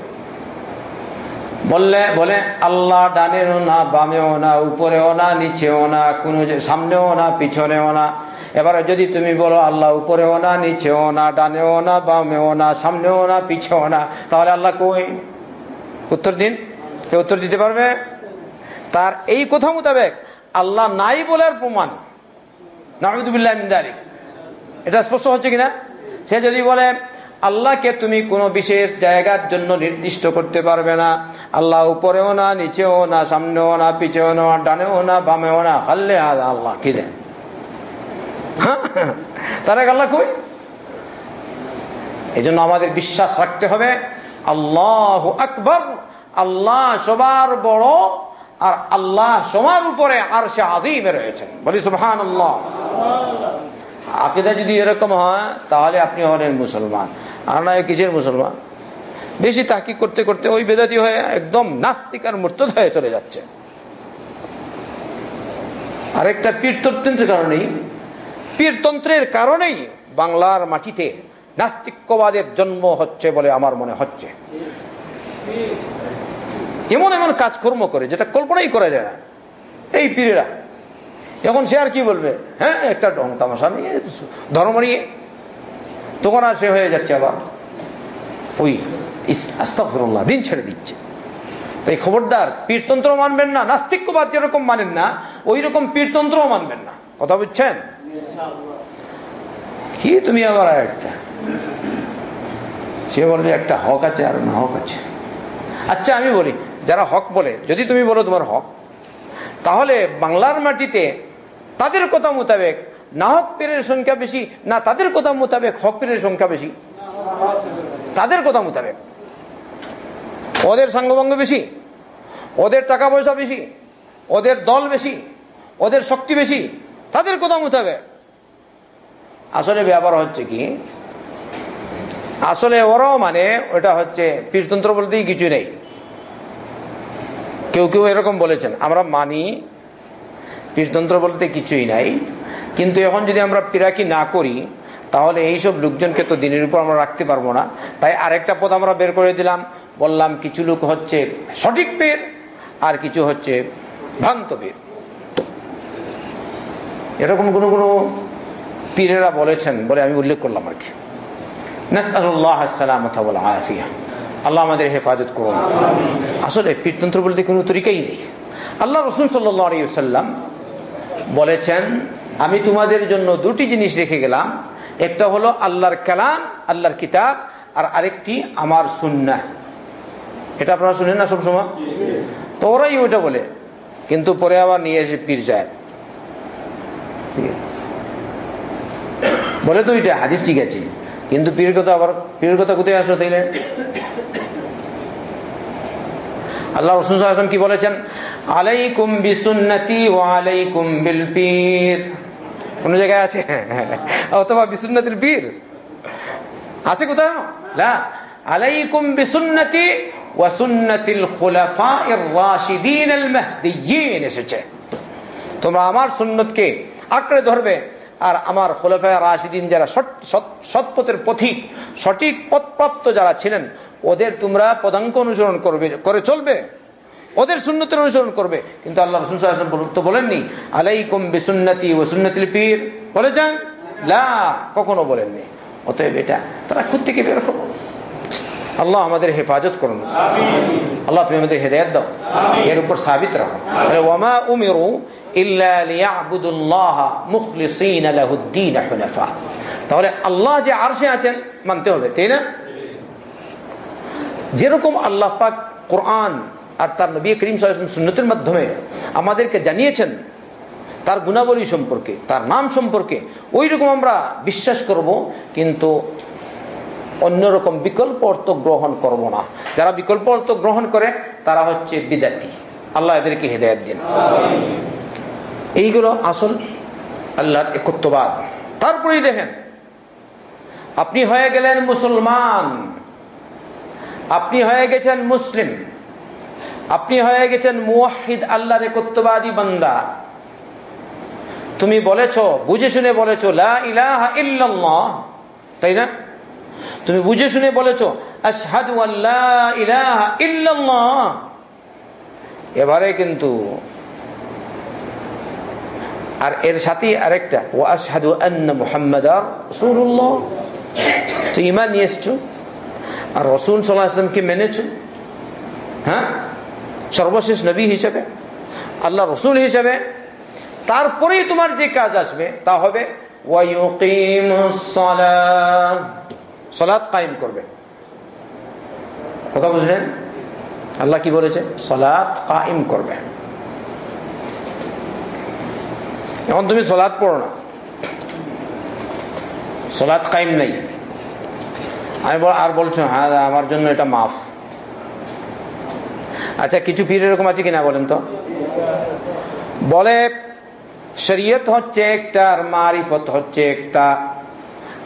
বললে, বলে, আল্লাহ ডানেও না, বামেও না, উপরেও না, নিচেও না, কোনো সামনেও না, পিছনেও না। এবারে যদি তুমি বলো, আল্লাহ উপরেও না, নিচেও না, ডানেও না, বামেও না, সামনেও না, পিছেও না, তাহলে আল্লাহ কই? উত্তর দিন? কে উত্তর দিতে পারবে? তার এই কথা মোতাবেক আল্লাহ নাই বলার প্রমাণ। নাহিদুবিল্লাহ এটা স্পষ্ট হচ্ছে কিনা? সে যদি বলে আল্লাহকে তুমি কোনো বিশেষ জায়গার জন্য নির্দিষ্ট করতে পারবে না। আল্লাহ উপরেও না, নিচেও না, সামনেও না, পিছেও না, ডানেও না, বামেও না। হাল্লে আল্লাহ, কি দেন? তারা আল্লাহ কই? এই জন্য আমাদের বিশ্বাস রাখতে হবে, আল্লাহ আকবর, আল্লাহ সবার বড় আর আল্লাহ সবার উপরে আর সে আদিমে রয়েছেন। বলি সুবহান আল্লাহ আকিদা যদি এরকম হয়, তাহলে আপনি হলেন মুসলমান। আর নয় কিসের মুসলমান? বেশি তাকি করতে করতে ওই বেদাতি হয়ে একদম নাস্তিক আর মূর্তদ হয়ে চলে যাচ্ছে। আরেকটা পীরতন্ত্রের কারণেই পীরতন্ত্রের কারণেই বাংলার মাটিতে নাস্তিক্যবাদের জন্ম হচ্ছে বলে আমার মনে হচ্ছে। এমন এমন কাজকর্ম করে, যেটা কল্পনাই করা যায় না। এই পীরেরা, এখন সে আর কি বলবে? হ্যাঁ একটা ঢং তামাশা নিয়ে, ধর্ম নিয়ে। তখন আর সে হয়ে যাচ্ছে আবার। ওই আস্তাফরুল্লাহ দিন ছেড়ে দিচ্ছে। তো এই খবরদার পীরতন্ত্র মানবেন না নাস্তিক্যবাদ যেরকম মানেন না ওই রকম পীরতন্ত্র মানবেন না। কথা বুঝছেন? কি তুমি আবার একটা? সে বলবে, একটা হক আছে আর না হক আছে। আচ্ছা আমি বলি, যারা হক বলে, যদি তুমি বলো তোমার হক, তাহলে বাংলার মাটিতে তাদের কথা মোতাবেক না হক পীরের সংখ্যা বেশি, না তাদের কথা মোতাবেক হক পীরের সংখ্যা বেশি। তাদের কথা মোতাবেক। ওদের সাঙ্গভঙ্গ বেশি, ওদের টাকা পয়সা বেশি, ওদের দল বেশি, ওদের শক্তি বেশি, তাদের কথা মোতাবেক। আসলে ব্যাপার হচ্ছে কি, আসলে ওরাও মানে ওটা হচ্ছে পীরতন্ত্র বলতেই কিছু নেই। কেউ কেউ এরকম বলেছেন, আমরা মানি পীরতন্ত্র বলতে কিছুই নাই। কিন্তু এখন যদি আমরা পিরাকি না করি, তাহলে এইসব লোকজনকে তো দিনের উপর আমরা রাখতে পারব না। তাই আরেকটা পদ আমরা বের করে দিলাম। বললাম, কিছু লোক হচ্ছে সঠিক পীর, আর কিছু হচ্ছে ভ্রান্ত পীর। এরকম কোনো কোনো পীরেরা বলেছেন বলে আমি উল্লেখ করলাম আর কি। আল্লাহ আমাদের হেফাজত করুন। আসলে পীরতন্ত্র বলতে কোনো তরিকাই নেই। আল্লাহ রসুল সাল্লাম বলেছেন আমি তোমাদের জন্য দুটি জিনিস রেখে গেলাম। একটা হলো আল্লাহর কালাম, আল্লাহর কিতাব, আর আরেকটি আমার সুন্না এটা আপনারা শুনেন না সবসময়? তো ওরাই ওইটা বলে। কিন্তু পরে আবার নিয়ে এসে পীর সাহেব। বলে তো ওইটা, হাদিস ঠিক আছে। কিন্তু পীর কথা আবার পীর কথা কোথায় আসলো তাইলে? আল্লাহ রসুল কি বলেছেন? আলাইকুম বিসুন্নতি ও আলাইকুম বিল পীর। কোন জায়গায় আছে? অথবা বিসুন্নতির বীর? আছে কোথাও? না আলাইকুম বিসুন্নতি ওয়া সুন্নাতিল খুলাফাইর রাশিদিন আল মাহদিয়িন এসেছে। তোমরা আমার সুন্নতকে আঁকড়ে ধরবে আর আমার খোলাফায় রাশিদিন যারা সৎপথের পথিক, সঠিক পথপ্রাপ্ত যারা ছিলেন, ওদের তোমরা পদাঙ্ক অনুসরণ করবে করে চলবে। ওদের সুন্নতের অনুসরণ করবে। কিন্তু আল্লাহ রসুল তো বলেননি, আলাইকুম বিসুন্নতি ও সুন্নতিল পীর। বলেছেন লা, কখনো বলেননি। অতএব এটা তারা খুদ থেকে বের করো আল্লাহ আমাদের হেফাজত করুন। আল্লাহ তুমি আমাদের হেদায়ত দাও। এর উপর সাবিত রাখো। তাহলে আল্লাহ যে আরশে আছেন, মানতে হবে, তাই না? যেরকম আল্লাহ পাক কোরআন আর তার নবী করিম সুন্নতের মাধ্যমে আমাদেরকে জানিয়েছেন তার গুণাবলী সম্পর্কে, তার নাম সম্পর্কে। ওই রকম আমরা বিশ্বাস করব, কিন্তু অন্যরকম বিকল্প অর্থ গ্রহণ করব না। যারা বিকল্প অর্থ গ্রহণ করে, তারা হচ্ছে বিদাতি। আল্লাহ এদেরকে হেদায়ত দিন। এইগুলো আসল আল্লাহর একত্ববাদ। তারপরেই দেখেন, আপনি হয়ে গেলেন মুসলমান, আপনি হয়ে গেছেন মুসলিম। আপনি হয়ে গেছেন মুহিদ আল্লাহর একত্ববাদী বান্দা। তুমি বলেছ, বুঝে শুনে বলেছ, লা ইলাহা ইল্লাল্লাহ। তাই না? তুমি বুঝে শুনে বলেছ, আশহাদু আল্লাহ ইলাহা ইল্লাল্লাহ। এবারে কিন্তু, আর এর সাথে আরেকটা ও আশহাদু আন্না মুহাম্মাদ রাসূলুল্লাহ। তো ঈমান নিয়ে এসছো, আর রসুল সাল্লাল্লাহু আলাইহি কে মেনেছো হ্যাঁ? সর্বশেষ নবী হিসেবে, আল্লাহ রসুল হিসেবে, তারপরেই তোমার যে কাজ আসবে তা হবে সলাৎ কায়েম করবে। কথা বুঝলেন? আল্লাহ কি বলেছে? সলাৎ কায়েম করবে। এখন তুমি সলাৎ পড়ো না। সলাৎ কায়েম নেই। আমি আর বলছো হ্যাঁ আমার জন্য এটা মাফ। আচ্ছা কিছু পীর এরকম আছে কিনা বলেন তো? বলে, শরীয়ত হচ্ছে একটা আর মারিফত হচ্ছে একটা।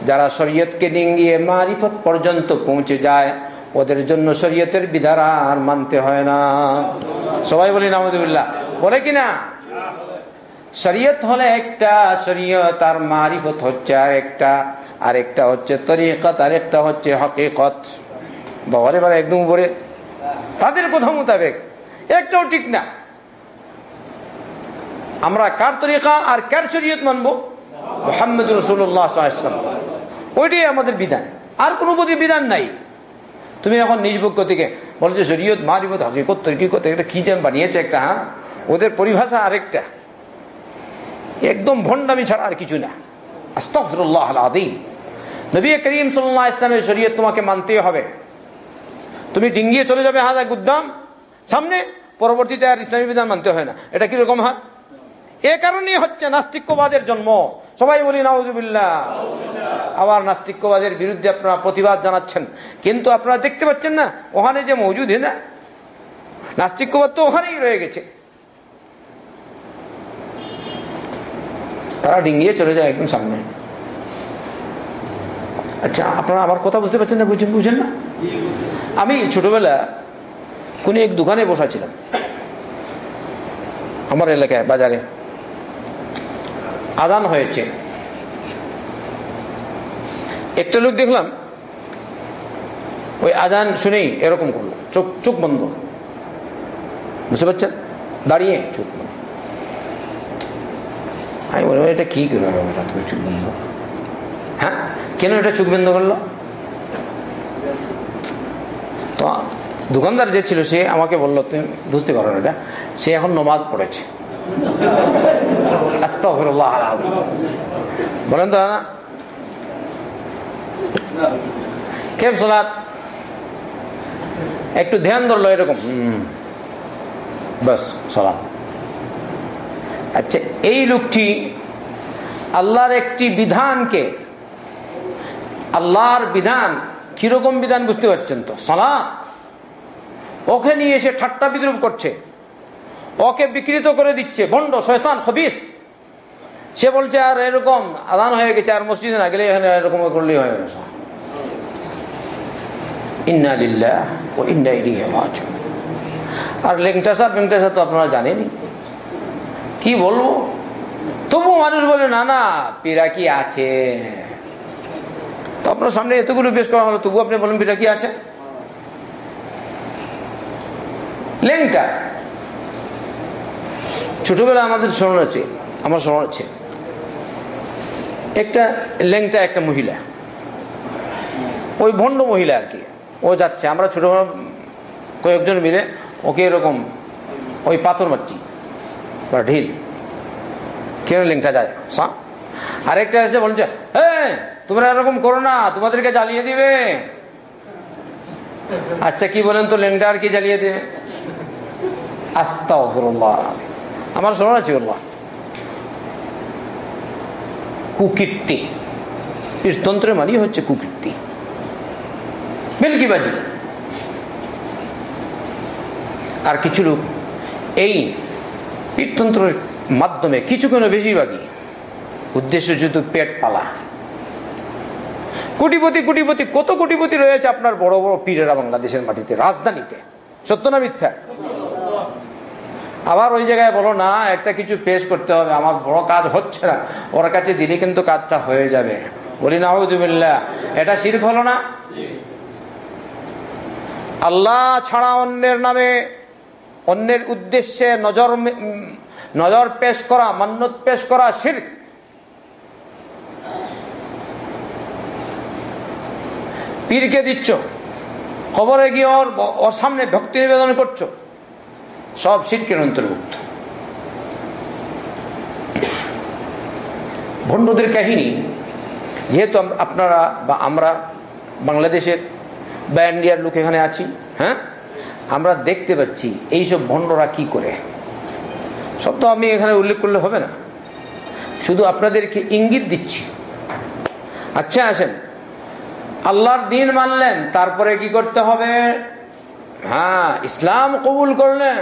যারা শরীয়তকে ডিঙ্গিয়ে মারিফত পর্যন্ত পৌঁছে যায়, ওদের জন্য শরীয়তের বিধার আর মানতে হয় না। সবাই বলি নামদুল্লাহ বলে কিনা শরীয়ত হলে একটা, শরীয়ত আর মারিফত হচ্ছে আর একটা। আরেকটা হচ্ছে তরিকত, আরেকটা হচ্ছে হকিকত। বাবারে বারে একদম উপরে। তাদের কথা মোতাবেক, একটাও ঠিক না। আমরা কার তরিকা আর কার শরীয়ত মানবো? মোহাম্মদ রসুল্লাহ ওইটাই আমাদের বিধান। আর কোনো প্রতি বিধান নাই। তুমি এখন নিজ পক্ষ থেকে বলো যে শরীয়ত মারিবত হকিকত তরিকত একটা কি যেন বানিয়েছে একটা হ্যাঁ? ওদের পরিভাষা আরেকটা। একদম ভণ্ডামি ছাড়া আর কিছু না। আস্তফরুল্লাহ আদিম নবী করিম সাল্লাহ ইসলামের শরীয়ত তোমাকে মানতে হবে। তুমি ডিঙ্গিয়ে চলে যাবে হাত গুদ্দাম। সামনে পরবর্তীতে আর ইসলামী বিধান মানতে হয় না। এটা কীরকম হয় এ কারণেই হচ্ছে নাস্তিক্যবাদের জন্ম। সবাই বলি নাউজুবিল্লাহ আবার নাস্তিক্যবাদের বিরুদ্ধে আপনারা প্রতিবাদ জানাচ্ছেন। কিন্তু আপনারা দেখতে পাচ্ছেন না, ওখানে যে মজুদ না? নাস্তিক্যবাদ তো ওখানেই রয়ে গেছে। তারা ডিঙ্গিয়ে চলে যায় একদম সামনে। আচ্ছা আপনারা আমার কথা বুঝতে পারছেন না, বুঝছেন বুঝেন না? আমি ছোটবেলা কোন এক দোকানে বসাছিলাম, আমার এলাকায়, বাজারে। আদান হয়েছে। একটা লোক দেখলাম, ওই আদান শুনেই এরকম করল, চোখ চোখ বন্ধ। বুঝতে পারছেন? দাঁড়িয়ে চোখ বন্ধ। আমি বলব এটা কি করে তুমি চোখ বন্ধ? হ্যাঁ? কেন এটা চোখ বন্ধ করল? তো দোকানদার যে ছিল, সে আমাকে বলল, তুমি বুঝতে পারো না এটা, সে এখন নমাজ পড়েছে। বলেন তো কেব একটু ধ্যান ধরলো, এরকম বাস সলাৎ আচ্ছা এই লোকটি আল্লাহর একটি বিধানকে আল্লাহর বিধান, কীরকম বিধান বুঝতে পারছেন তো? সলাৎ ওকে নিয়ে এসে ঠাট্টা বিদ্রুপ করছে। ওকে বিকৃত করে দিচ্ছে। বন্ড শয়তান হবিস সে বলছে, আর এরকম আদান হয়ে গেছে, আর মসজিদে না গেলে এখানে এরকম করলেই হয়ে গেছে আর লেংটাসা বেংটাসা তো আপনারা জানেনি। কি বলব? মানুষ বলে, না না, পীরা কি আছে? তো আপনার সামনে এতগুলো পেশ করা হলো তবু আপনি বলেন পীরা কি আছে? লেংটা ছোটবেলা আমাদের স্মরণ আছে, আমার স্মরণ আছে। একটা লেংটা একটা মহিলা। ওই ভণ্ড মহিলা আর কি, ও যাচ্ছে। আমরা ছোটবেলা কয়েকজন মিলে ওকে এরকম ওই পাথর মারছি, বা ঢিল। কেন লেংটা যায়? সা। আরেকটা এসে বলছে হ্যাঁ তোমরা এরকম করো না, তোমাদেরকে জ্বালিয়ে দিবে। আচ্ছা কি বলেন তো লেংটা আর কি জ্বালিয়ে দেবে? আস্তা আমার স্মরণ আছে কুকীর্তি। তন্ত্রের মানি হচ্ছে কুকীর্তি। বেলকিবাজি আর কিছু লোক, এই পীরতন্ত্রের মাধ্যমে, কিছু কেন বেশিরভাগই উদ্দেশ্য যেহেতু পেট পালা কোটিপতি কোটিপতি, কত কোটিপতি রয়েছে আপনার বড় বড় পীরেরা বাংলাদেশের মাটিতে, রাজধানীতে? সত্য না মিথ্যা? আবার ওই জায়গায় বলো, না, একটা কিছু পেশ করতে হবে, আমার বড় কাজ হচ্ছে না। ওর কাছে দিলে কিন্তু কাজটা হয়ে যাবে। বলি না হুদুবিল্লা এটা শির্ক হলো না? আল্লাহ ছাড়া অন্যের নামে, অন্যের উদ্দেশ্যে নজর নজর পেশ করা মান্যত পেশ করা শির্ক। পীরকে দিচ্ছ। খবরে গিয়ে ওর ওর সামনে ভক্তি নিবেদন করছ। সব শিল্পের অন্তর্ভুক্ত। ভণ্ডদের কাহিনী, যেহেতু আপনারা বা আমরা বাংলাদেশের বা ইন্ডিয়ার লোক এখানে আছি হ্যাঁ? আমরা দেখতে পাচ্ছি এইসব ভণ্ডরা কি করে। সব তো আমি এখানে উল্লেখ করলে হবে না। শুধু আপনাদেরকে ইঙ্গিত দিচ্ছি। আচ্ছা আসেন। আল্লাহর দিন মানলেন, তারপরে কি করতে হবে? হ্যাঁ ইসলাম কবুল করলেন।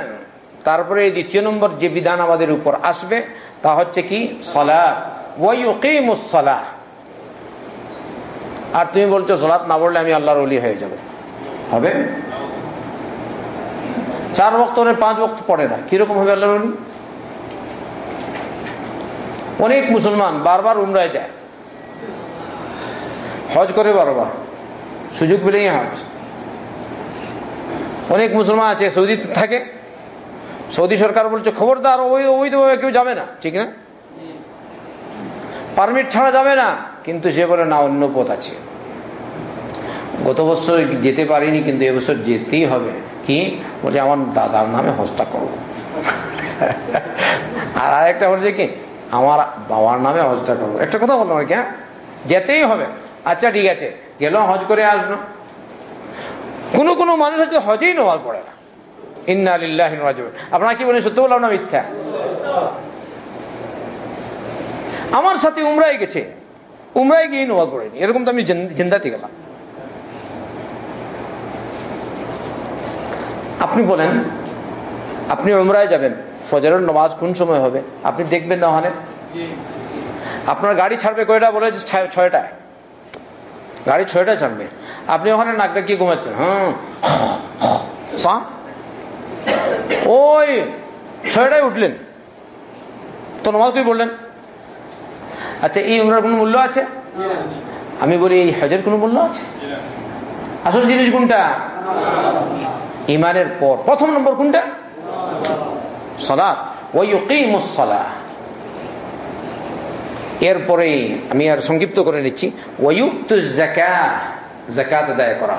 তারপরে দ্বিতীয় নম্বর যে বিধান আমাদের উপর আসবে, তা হচ্ছে কি? সলাহ। আর তুমি বলছো সলাৎ না বললে আমি আল্লাহর অলি হয়ে যাব। হবে? চার বক্ত পাঁচ বক্ত পড়ে না। কীরকম হবে আল্লাহর অলি অনেক মুসলমান বারবার উমরায় যায়। হজ করে বারবার। সুযোগ পেলেই হজ। অনেক মুসলমান আছে সৌদিতে থাকে। সৌদি সরকার বলছে, খবরদার, ওই অবৈধভাবে কেউ যাবে না। ঠিক না? পারমিট ছাড়া যাবে না। কিন্তু সে বলে, না, অন্য পথ আছে। গত বছর যেতে পারিনি, কিন্তু এবছর যেতেই হবে। কি? বলছে, আমার দাদার নামে হস্তা করব আর আরেকটা বলছে কি, আমার বাবার নামে হজটা করব একটা কথা বললাম আর কি হ্যাঁ? যেতেই হবে। আচ্ছা ঠিক আছে। গেল হজ করে আসলো কোন কোন মানুষ হচ্ছে হজেই নমাজ পড়ে না। ইন্না আলিল্লাহ আপনারা কি বলেন সত্য বললাম না মিথ্যা? আমার সাথে উমরাই গেছে। উমরাই গিয়ে নমাজ পড়েনি এরকম তো আমি জিন্দাতে গেলাম। আপনি বলেন আপনি উমরায় যাবেন। ফজরের নমাজ কোন সময় হবে? আপনি দেখবেন না ওখানে? আপনার গাড়ি ছাড়বে কয়টা? বলে ছয়টায়। গাড়ি ছয়টা ছাড়বে আপনি ওখানে নাকটা কি ঘুমাচ্ছেন। হ্যাঁ ওই, ছয়টায় উঠলেন। তো নমাজ তুই বললেন আচ্ছা এই উমরার কোনো মূল্য আছে? আমি বলি, এই হজের কোনো মূল্য আছে? আসল জিনিস কোনটা? ইমানের পর। প্রথম নম্বর কোনটা? সলাৎ ওয়ুকিমুস সালাহ এরপরে আমি আর সংক্ষিপ্ত করে নিচ্ছি। জাকাত আদায় করা।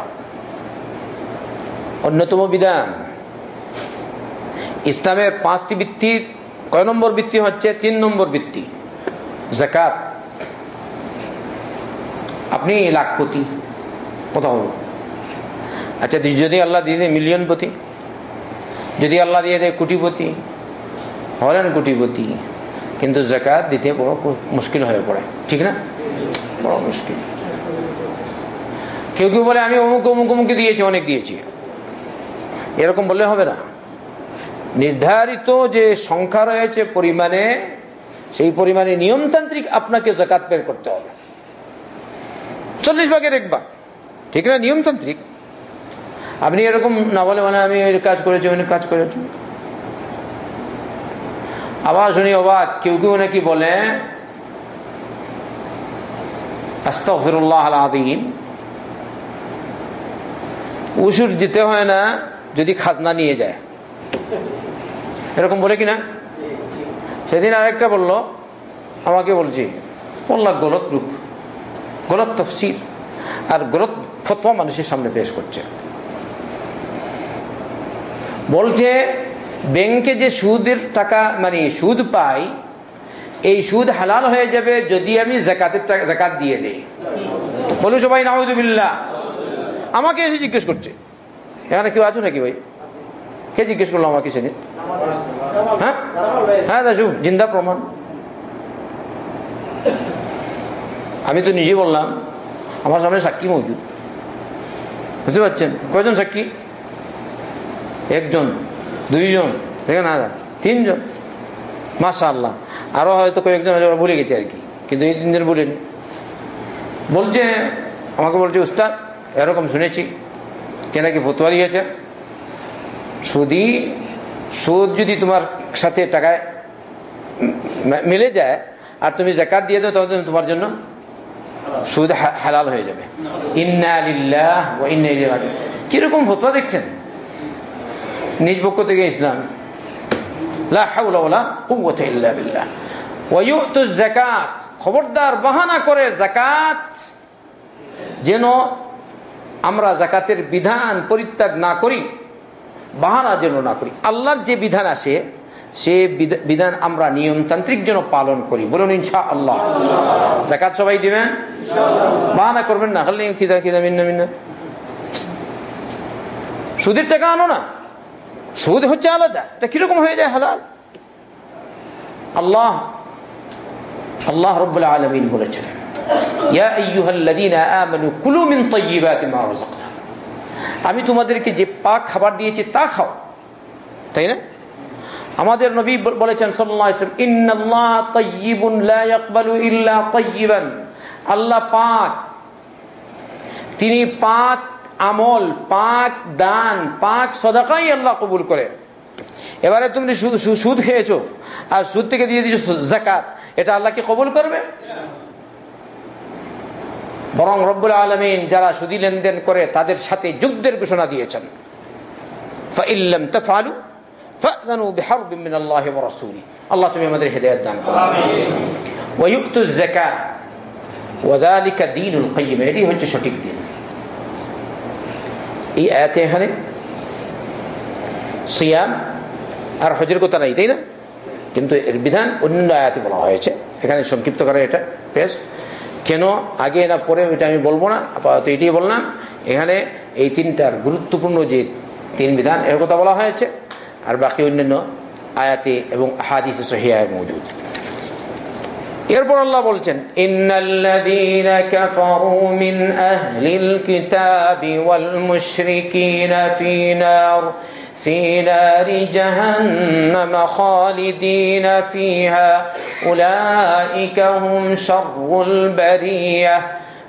অন্যতম বিধান, ইসলামের পাঁচটি বৃত্তির কয় নম্বর বৃত্তি হচ্ছে? তিন নম্বর বৃত্তি জাকাত আপনি লাখপতি কোথাও আচ্ছা যদি আল্লাহ দিয়ে দেয় মিলিয়নপতি যদি আল্লাহ দিয়ে দেয় কোটিপতি, হলেন কোটিপতি। কিন্তু জাকাত দিতে বড় মুশকিল হয়ে পড়ে। ঠিক না? বড় মুশকিল। কেউ কেউ বলে, আমি অমুক অমুক অমুকে দিয়েছি, অনেক দিয়েছি। এরকম বললে হবে না। নির্ধারিত যে সংখ্যা রয়েছে পরিমাণে, সেই পরিমাণে নিয়মতান্ত্রিক আপনাকে জাকাত বের করতে হবে। চল্লিশ ভাগের এক ভাগ। ঠিক না? নিয়মতান্ত্রিক। আপনি এরকম না বলে মানে আমি কাজ করেছি অনেক কাজ করেছি। আবার শুনি অবাক। কেউ কেউ নাকি বলে আদিম উসুর দিতে হয় না যদি খাজনা নিয়ে যায়। এরকম বলে কিনা? সেদিন আরেকটা বলল, আমাকে বলছি, বললাম, গলত রূপ, গলত তফসির আর গলত ফতোয়া মানুষের সামনে পেশ করছে। বলছে ব্যাংকে যে সুদের টাকা মানে সুদ পাই, এই সুদ হালাল হয়ে যাবে যদি আমি জাকাতের জাকাত দিয়ে দিই। বলু সবাই নাউদুবিল্লা আমাকে এসে জিজ্ঞেস করছে। এখানে কেউ আছো নাকি ভাই? কে জিজ্ঞেস করল আমাকে সেদিন হ্যাঁ? হ্যাঁ দাসু জিন্দা প্রমাণ। আমি তো নিজে বললাম, আমার সামনে সাক্ষী মজুদ। বুঝতে পারছেন? কয়জন সাক্ষী? একজন। দুইজন। দেখেন না তিনজন। মাসা আল্লাহ আরও হয়তো কয়েকজন ওরা ভুলে গেছে আর কি। কিন্তু এই তিনজন ভুলেনি। বলছে আমাকে বলছে উস্তাদ এরকম শুনেছি। কে নাকি ফতুয়া দিয়েছে? সুদি সুদ যদি তোমার সাথে টাকায় মিলে যায় আর তুমি জাকাত দিয়ে দাও তখন তোমার জন্য সুদ হালাল হয়ে যাবে। ইন্না কীরকম ফতুয়া দেখছেন? নিজ পক্ষ থেকে ইসলাম। খবরদার বাহানা করে জাকাত যেন আমরা জাকাতের বিধান পরিত্যাগ না করি বাহানা যেন না করি। আল্লাহর যে বিধান আসে সে বিধান আমরা নিয়মতান্ত্রিক যেন পালন করি। বলুন ইনশা আল্লাহ জাকাত সবাই দিবেন? বাহানা করবেন না। খালি খিদা খিদা মিন্না মিন্না। সুদের টাকা আনো না। সুদ হচ্ছে আলাদা। এটা কীরকম হয়ে যায় হালাল? আল্লাহ আল্লাহ রব্বুল আলমিন বলেছেন আমি তোমাদেরকে যে পাক খাবার দিয়েছি তা খাও। তাই না? আমাদের নবী বলেছেন আল্লাহ পাক, তিনি পাক আমল পাক দান পাক সদাকাই আল্লাহ কবুল করে। এবারে তুমি সুদ খেয়েছো আর সুদ থেকে দিয়ে দিয়েছ জাকাত এটা আল্লাহকে কবুল করবে? বরং রব্বুল আলমিন যারা সুদী লেনদেন করে তাদের সাথে যুদ্ধের ঘোষণা দিয়েছেন। আল্লাহ তুমি আমাদের হেদায়ত দান করো। এটি হচ্ছে সঠিক দিন। এই আয়াতে এখানে সিয়াম আর হজের কথা নাই, তাই না? কিন্তু এর বিধান অন্য আয়াতে বলা হয়েছে। এখানে সংক্ষিপ্ত করে এটা বেশ কেন আগে না পরে এটা আমি বলব না, আপাতত এটাই বললাম। এখানে এই তিনটার গুরুত্বপূর্ণ যে তিন বিধান, এর কথা বলা হয়েছে। আর বাকি অন্যান্য আয়াতে এবং হাদিস সহিয়ায় মজুদ। এরপর আল্লাহ বলছেন ওয়াল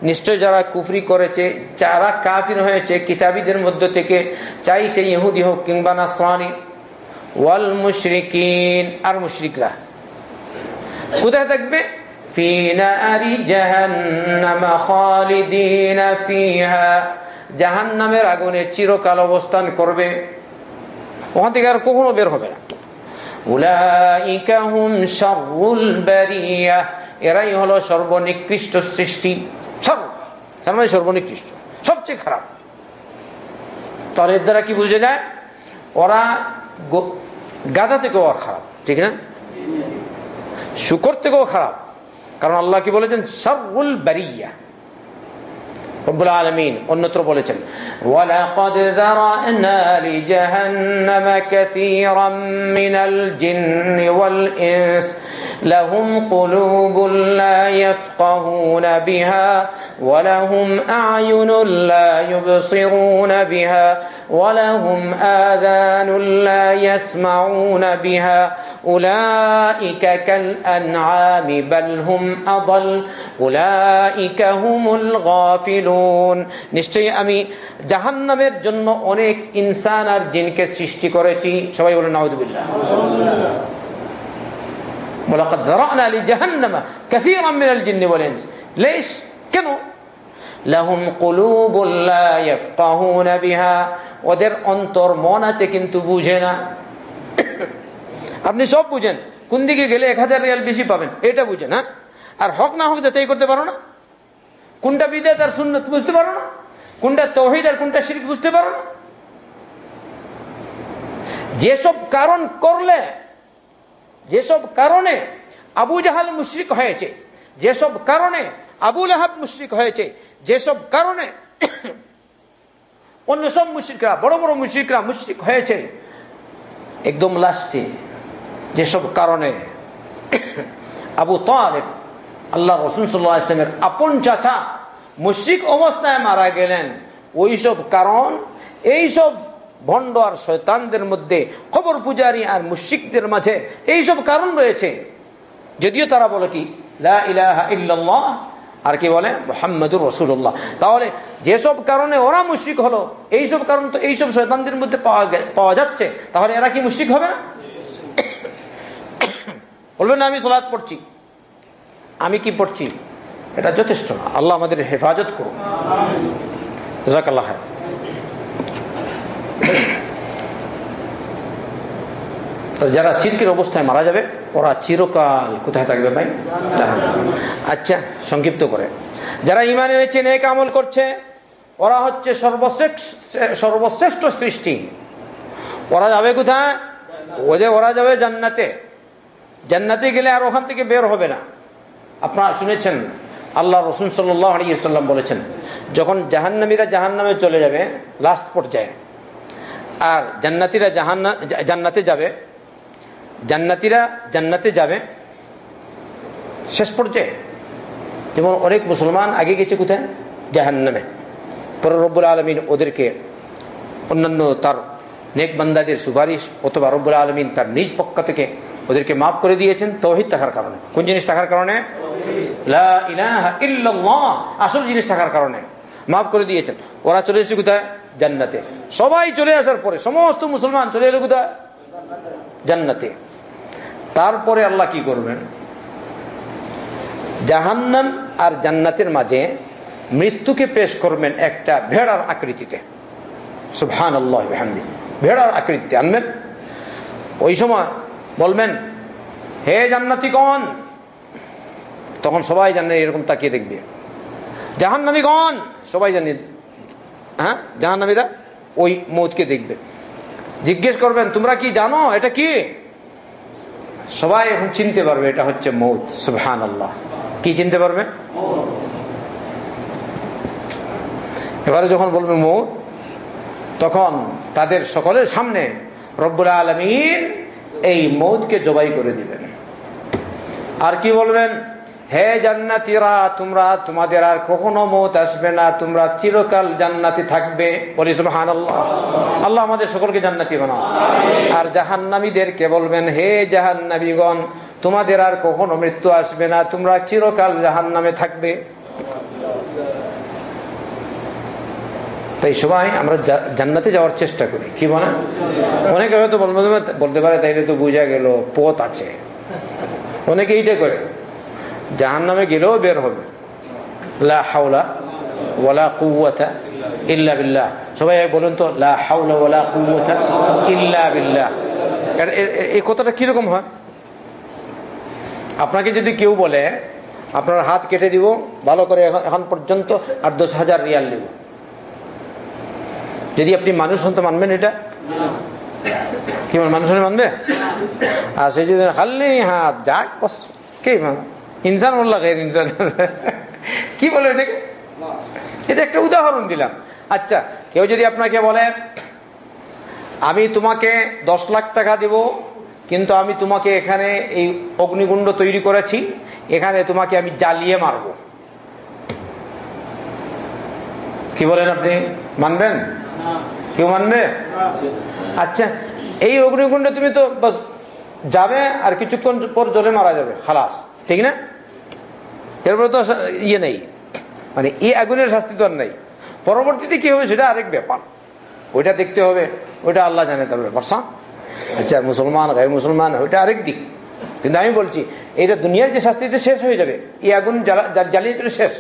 নিশ্চয় যারা কুফরি করেছে, যারা কাফির হয়েছে, কিতাবীদের মধ্য থেকে, চাই সে ইহুদি হোক কিংবা নাসরানি, ওয়াল মুশরিকিন, আর মুশরিকরা। কোথায় থাকবে? জাহান নামের আগুনে চিরকাল অবস্থান করবে। ওখান থেকে আর কখনো বের হবে না। এরাই হলো সর্বনিকৃষ্ট সৃষ্টি। সর্ব মানে সর্বনিকৃষ্ট, সবচেয়ে খারাপ। তাহলে এর দ্বারা কি বুঝে যায়? ওরা গাদা থেকে ওর খারাপ, ঠিক না? শুকর থেকেও খারাপ কারণ আল্লাহ কি বলেছেন সর্বুল বারিয়া রব্বুল আলমিন অন্যত্র বলেছেন ولقد ذرأنا لجهنم كثيرا من الجن والإنس لهم قلوب لا يفقهون بها ولهم أعين لا يبصرون بها ولهم آذان لا يسمعون بها أولئك كالأنعام بل هم أضل أولئك هم الغافلون নিশ্চয়ই আমি জাহান্নামের জন্য অনেক ইনসান আর জিনকে সৃষ্টি করেছি সবাই বলে নাউদুবিল্লাহ ولقد ذرأنا لجهنم كثيرا من الجن والإنس ليش কেন لهم قلوب لا يفقهون بها ওদের অন্তর মন আছে কিন্তু বুঝে না আপনি সব বুঝেন। কোন দিকে গেলে এক হাজার রিয়াল বেশি পাবেন, এটা বুঝেন হ্যাঁ? আর হক না হক যাচাই করতে পারো না। কোনটা বিদেত আর সুন্নত বুঝতে পারো না। কোনটা তহিদ আর কোনটা শিরিক বুঝতে পারো না। যেসব কারণ করলে, যেসব কারণে আবু জাহাল মুশরিক হয়েছে, যেসব কারণে আবুল আহাব মুশরিক হয়েছে, যেসব কারণে অন্য সব মুশরিকরা, বড় বড় মুশরিকরা মুশরিক হয়েছে, একদম লাস্টে যেসব কারণে আবু তালেব আল্লাহ রসুন সাল্লাহ ইসলামের আপন চাচা মুশরিক অবস্থায় মারা গেলেন, ওইসব কারণ, এইসব ভণ্ড আর শয়তানদের মধ্যে, খবর পূজারি আর মুশিকদের মাঝে এইসব কারণ রয়েছে। যদিও তারা বলে কি আর কি বলে, মোহাম্মদুর রসুল্লাহ তাহলে যেসব কারণে ওরা মুশিক হলো, এইসব কারণ তো এইসব শয়তানদের মধ্যে পাওয়া পাওয়া যাচ্ছে, তাহলে এরা কি মুশিক হবে না? বলবেন না, আমি সলাদ পড়ছি। আমি কি পড়ছি? এটা যথেষ্ট না। আল্লাহ আমাদের হেফাজত করুন। যারা সিরকের অবস্থায় মারা যাবে, ওরা চিরকাল কোথায় থাকবে ভাই? আচ্ছা সংক্ষিপ্ত করে। যারা ইমান এনেছে, নেক আমল করছে, ওরা হচ্ছে সর্বশ্রেষ্ঠ সর্বশ্রেষ্ঠ সৃষ্টি। ওরা যাবে কোথায়? ওদের ওরা যাবে জান্নাতে। জান্নাতে গেলে আর ওখান থেকে বের হবে না। আপনারা শুনেছেন, আল্লাহ রসুন সাল্লাম বলেছেন, যখন জাহান্নামীরা জাহান্নামে চলে যাবে লাস্ট পর্যায়ে, আর জান্নাতিরা জাহান্না, জান্নাতে যাবে, জান্নাতিরা জান্নাতে যাবে, শেষ পর্যায়ে, যেমন অনেক মুসলমান আগে গেছে কোথায়? জাহান্নামে। পরে রব্বুল আলমিন ওদেরকে অন্যান্য তার নেক বান্দাদের সুপারিশ অথবা রব্বুল আলমিন তার নিজ পক্ষ থেকে ওদেরকে মাফ করে দিয়েছেন, তৌহিদ থাকার কারণে। কোন জিনিস থাকার কারণে? আসল জিনিস থাকার কারণে। মাফ করে দিয়েছেন। ওরা চলে এসেছে কোথায়? জান্নাতে। সবাই চলে আসার পরে, সমস্ত মুসলমান চলে এলো কোথায়? জান্নাতে। তারপরে আল্লাহ কি করবেন? জাহান্নাম আর জান্নাতের মাঝে মৃত্যুকে পেশ করবেন একটা ভেড়ার আকৃতিতে। সুবহান আল্লাহ ভেড়ার আকৃতিতে। আনবেন? ওই সময় বলবেন, হে জান্নাতি কন? তখন সবাই জানে এরকম তাকিয়ে দেখবে। জাহান্নামি কন? সবাই জানি। হ্যাঁ? জাহান্নামীরা ওই মৌতকে দেখবে। জিজ্ঞেস করবেন, তোমরা কি জানো এটা কি? সবাই এখন চিনতে পারবে, এটা হচ্ছে মৌত। সুবহান আল্লাহ কি চিনতে পারবে? এবারে যখন বলবে মৌত, তখন তাদের সকলের সামনে রব্বুল আলমিন এই মৌতকে জবাই করে দিবেন। আর কি বলবেন? হে জান্নাতিরা, তোমরা, তোমাদের আর কখনো মত আসবে না, তোমরা চিরকাল জান্নাতি থাকবে আল্লাহ আল্লাহ আমাদের সকলকে জান্নাতি বানাও। আর জাহান্নামীদেরকে বলবেন, হে জাহান্নাবীগণ তোমাদের আর কখনো মৃত্যু আসবে না, তোমরা চিরকাল জাহান্নামে থাকবে। তাই সবাই আমরা জান্নাতে যাওয়ার চেষ্টা করি। কি বলে অনেকে হয়তো বলতে পারে তাইলে তো বোঝা গেল পথ আছে। অনেকে এইটা করে। জাহান নামে গেলেও বের হবে। লা হাওলা ইল্লা সবাই বলুন তো, লা হাওলা ইল্লা কথাটা হয়? আপনাকে যদি কেউ বলে, আপনার হাত কেটে দিব, ভালো করে এখন পর্যন্ত আর দশ হাজার রিয়াল দিব। যদি আপনি মানুষ হন তো মানবেন এটা? কি মানুষ হলে মানবে? আর সে যদি খালি হাত যাক কে ইনসান বললা খেয়ে ইনসান? কি বলে এটাকে? এটা একটা উদাহরণ দিলাম। আচ্ছা কেউ যদি আপনাকে বলে, আমি তোমাকে দশ লাখ টাকা দিব, কিন্তু আমি তোমাকে এখানে এই অগ্নিকুণ্ড তৈরি করেছি, এখানে তোমাকে আমি জ্বালিয়ে মারব। কি বলেন আপনি? মানবেন? কেউ মানবে? আচ্ছা এই অগ্নিকুণ্ডে তুমি তো যাবে আর কিছুক্ষণ পর জলে মারা যাবে, খালাস, ঠিক না? এরপরে তো ইয়ে নেই। মানে এই আগুনের শাস্তি তো আর নেই। পরবর্তীতে কি হবে সেটা আরেক ব্যাপার। ওইটা দেখতে হবে, ওইটা আল্লাহ জানে তার ব্যাপার সা আচ্ছা মুসলমান গায়ে মুসলমান, ওইটা আরেক দিক। কিন্তু আমি বলছি এটা দুনিয়ার যে শাস্তি, এটা শেষ হয়ে যাবে। এই আগুন জ্বালা- জ্বালিয়ে শেষ।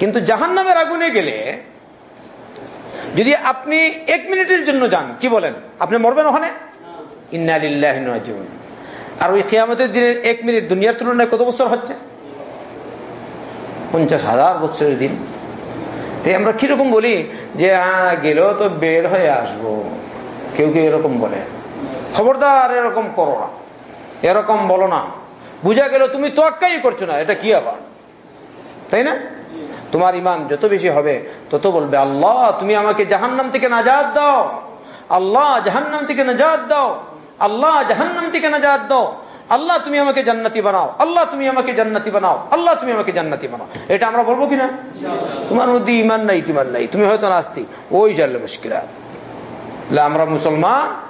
কিন্তু জাহান নামের আগুনে গেলে, যদি আপনি এক মিনিটের জন্য যান, কি বলেন? আপনি মরবেন ওখানে? আর ওই কেয়ামতের দিনের এক মিনিট দুনিয়ার তুলনায় কত বছর হচ্ছে? পঞ্চাশ হাজার বছরের দিন। তাই আমরা কীরকম বলি যে হ্যাঁ গেলেও তো বের হয়ে আসব। কেউ কেউ এরকম বলে। খবরদার এরকম করো না। এরকম বলো না। বুঝা গেল তুমি তোয়াক্কাই করছ না। এটা কি আবার? তাই না? তোমার ইমান যত বেশি হবে, তত বলবে, আল্লাহ, তুমি আমাকে জাহান্নাম থেকে নাজাদ দাও। আল্লাহ, জাহান্নাম থেকে নাজাদ দাও। আল্লাহ, জাহান্নাম থেকে নাজাদ দাও। আল্লাহ, তুমি আমাকে জান্নাতি বানাও। আল্লাহ, তুমি আমাকে জান্নাতি বানাও। আল্লাহ, তুমি আমাকে জান্নাতি বানাও। এটা আমরা বলব কিনা? তোমার মধ্যে ইমান নাই টিমান নাই। তুমি হয়তো নাস্তি ওই জানলে মুশকিল আমরা মুসলমান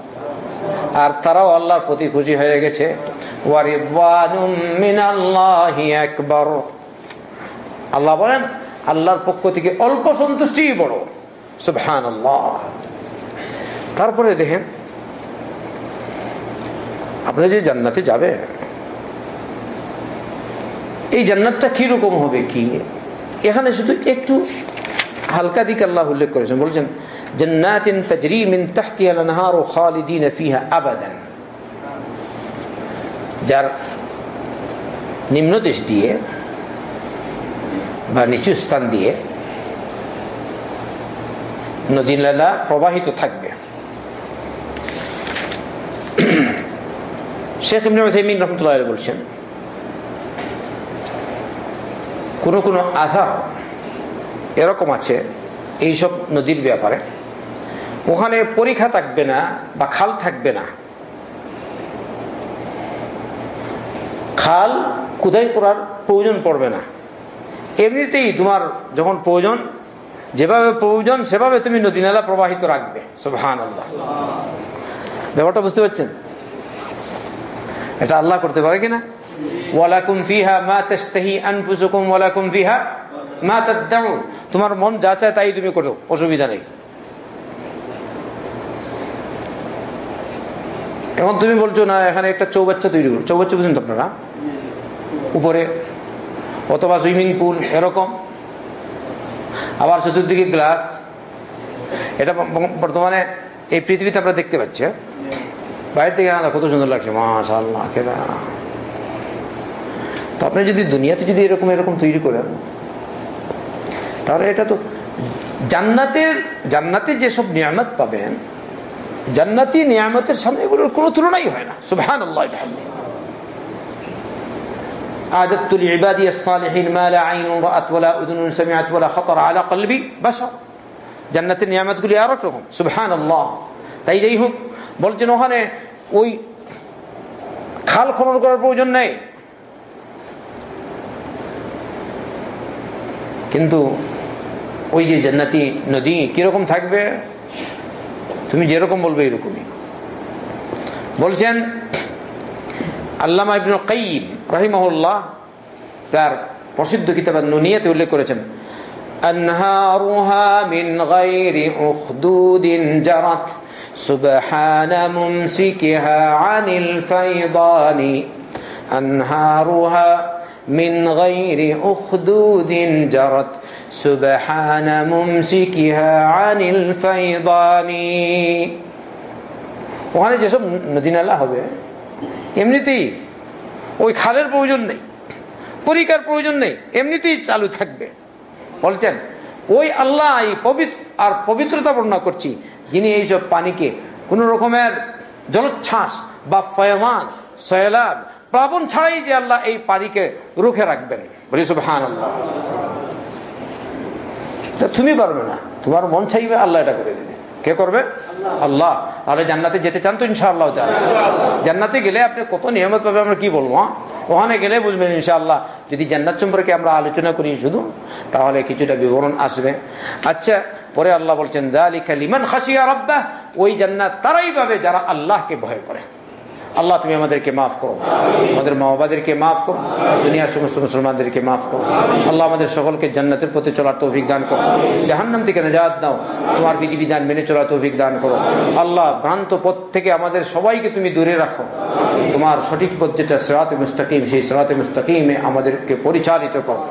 আর তারাও আল্লাহর প্রতি খুশি হয়ে গেছে। আল্লাহ বলেন, আল্লাহর পক্ষ থেকে অল্প সন্তুষ্টি বড়। সুবহান তারপরে দেখেন, আপনি যে জান্নাতে যাবে, এই জান্নাতটা কীরকম হবে কি? এখানে শুধু একটু হালকা দিক আল্লাহ উল্লেখ করেছেন। বলছেন জান্নাতিন তাজরি মিন তাহতিহা আল-আনহার খালিদিন ফিহা আবাদান যার নিম্ন দেশ দিয়ে বা নিচু স্থান দিয়ে নদী নালা প্রবাহিত থাকবে। শেখ উথাইমিন রহমতুল্লাহ বলছেন, কোন কোন আধা এরকম আছে, এইসব নদীর ব্যাপারে ওখানে পরীক্ষা থাকবে না বা খাল থাকবে না। খাল কোথায় করার প্রয়োজন পড়বে না। এমনিতেই তোমার যখন প্রয়োজন, যেভাবে প্রয়োজন, সেভাবে তুমি নদী নালা প্রবাহিত রাখবে। আল্লাহ ব্যাপারটা বুঝতে পারছেন? এটা আল্লাহ করতে পারে কিনা? মা তোমার মন যা চায় তাই তুমি করো, অসুবিধা নেই। এখন তুমি বলছো না, এখানে একটা চৌবাচ্চা তৈরি করো। চৌবাচ্চা বুঝছেন তো আপনারা? উপরে, অথবা সুইমিং পুল, এরকম। আবার চতুর্দিকে গ্লাস। এটা বর্তমানে এই পৃথিবীতে আমরা দেখতে পাচ্ছি? বাইরে থেকে আলাদা, কত সুন্দর লাগছে। মাশাল্লাহ কেদা তো আপনি যদি দুনিয়াতে যদি এরকম এরকম তৈরি করেন, তাহলে এটা তো জান্নাতের জান্নাতে যেসব নিয়ামত পাবেন জান্নাতি নিয়ামতের সামনে এগুলোর কোনো তুলনাই হয় না সুবহান আল্লাহ أعددت لعبادي الصالحين ما لا عين رأت ولا أذن سمعت ولا خطر على قلبي بشر জান্নাতের নিয়ামতগুলি আর এক রকম সুবহান আল্লাহ তাই যাই হোক বলছেন ওখানে ওই খাল খনন করার প্রয়োজন নেই কিন্তু ওই যে জান্নাতি নদী কিরকম থাকবে তুমি যেরকম বলবে এরকমই বলছেন আল্লামা ইবনুল কাইম রহিমহুল্লাহ তার প্রসিদ্ধ কিতাব নুনিয়াতে উল্লেখ করেছেন أنهارها من غير أخدود جرت سبحان ممسكها عن الفيضان أنهارها من غير أخدود جرت سبحان ممسكها عن الفيضان ওখানে যেসব নদী নালা হবে এমনিতেই ওই খালের প্রয়োজন নেই পরিকার প্রয়োজন নেই এমনিতেই চালু থাকবে বলছেন ওই আল্লাহ এই পবিত্র আর পবিত্রতা বর্ণনা করছি যিনি এইসব পানিকে কোন রকমের জলোচ্ছ্বাস বা ফয়মান সয়লাব প্লাবন ছাড়াই যে আল্লাহ এই পানিকে রুখে রাখবেন বলি সুবহান আল্লাহ তুমি পারবে না। তোমার মন চাইবে আল্লাহ এটা করে দেবে কে করবে? আল্লাহ। তাহলে জান্নাতে যেতে চান তো ইনশাআল্লাহ জান্নাতে গেলে আপনি কত নিয়মত পাবে আমরা কি বলব হ্যাঁ? ওখানে গেলে বুঝবেন ইনশাআল্লাহ। যদি জান্নাত সম্পর্কে আমরা আলোচনা করি শুধু তাহলে কিছুটা বিবরণ আসবে। আচ্ছা পরে আল্লাহ বলছেন লিমান খাসিয়া রব্বাহ। ওই জান্নাত তারাই পাবে যারা আল্লাহকে ভয় করে। আল্লাহ তুমি আমাদেরকে মাফ করো আমাদের মা বাবাদেরকে মাফ করো দুনিয়ার সমস্ত মুসলমানদেরকে মাফ করো আল্লাহ আমাদের সকলকে জান্নাতের পথে চলার তৌফিক দান করো জাহান্নাম থেকে নাজাদ দাও তোমার বিধিবিধান মেনে চলার তৌফিক দান করো আল্লাহ ভ্রান্ত পথ থেকে আমাদের সবাইকে তুমি দূরে রাখো তোমার সঠিক পথ যেটা সিরাতে মুস্তাকিম সেই সিরাতে মুস্তাকিমে আমাদেরকে পরিচালিত করো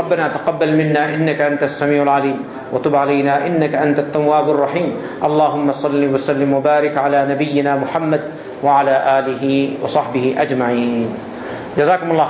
ربنا تقبل منا انك انت السميع العليم وتب علينا انك انت التواب الرحيم اللهم صل وسلم وبارك على نبينا محمد وعلى آله وصحبه أجمعين. جزاكم الله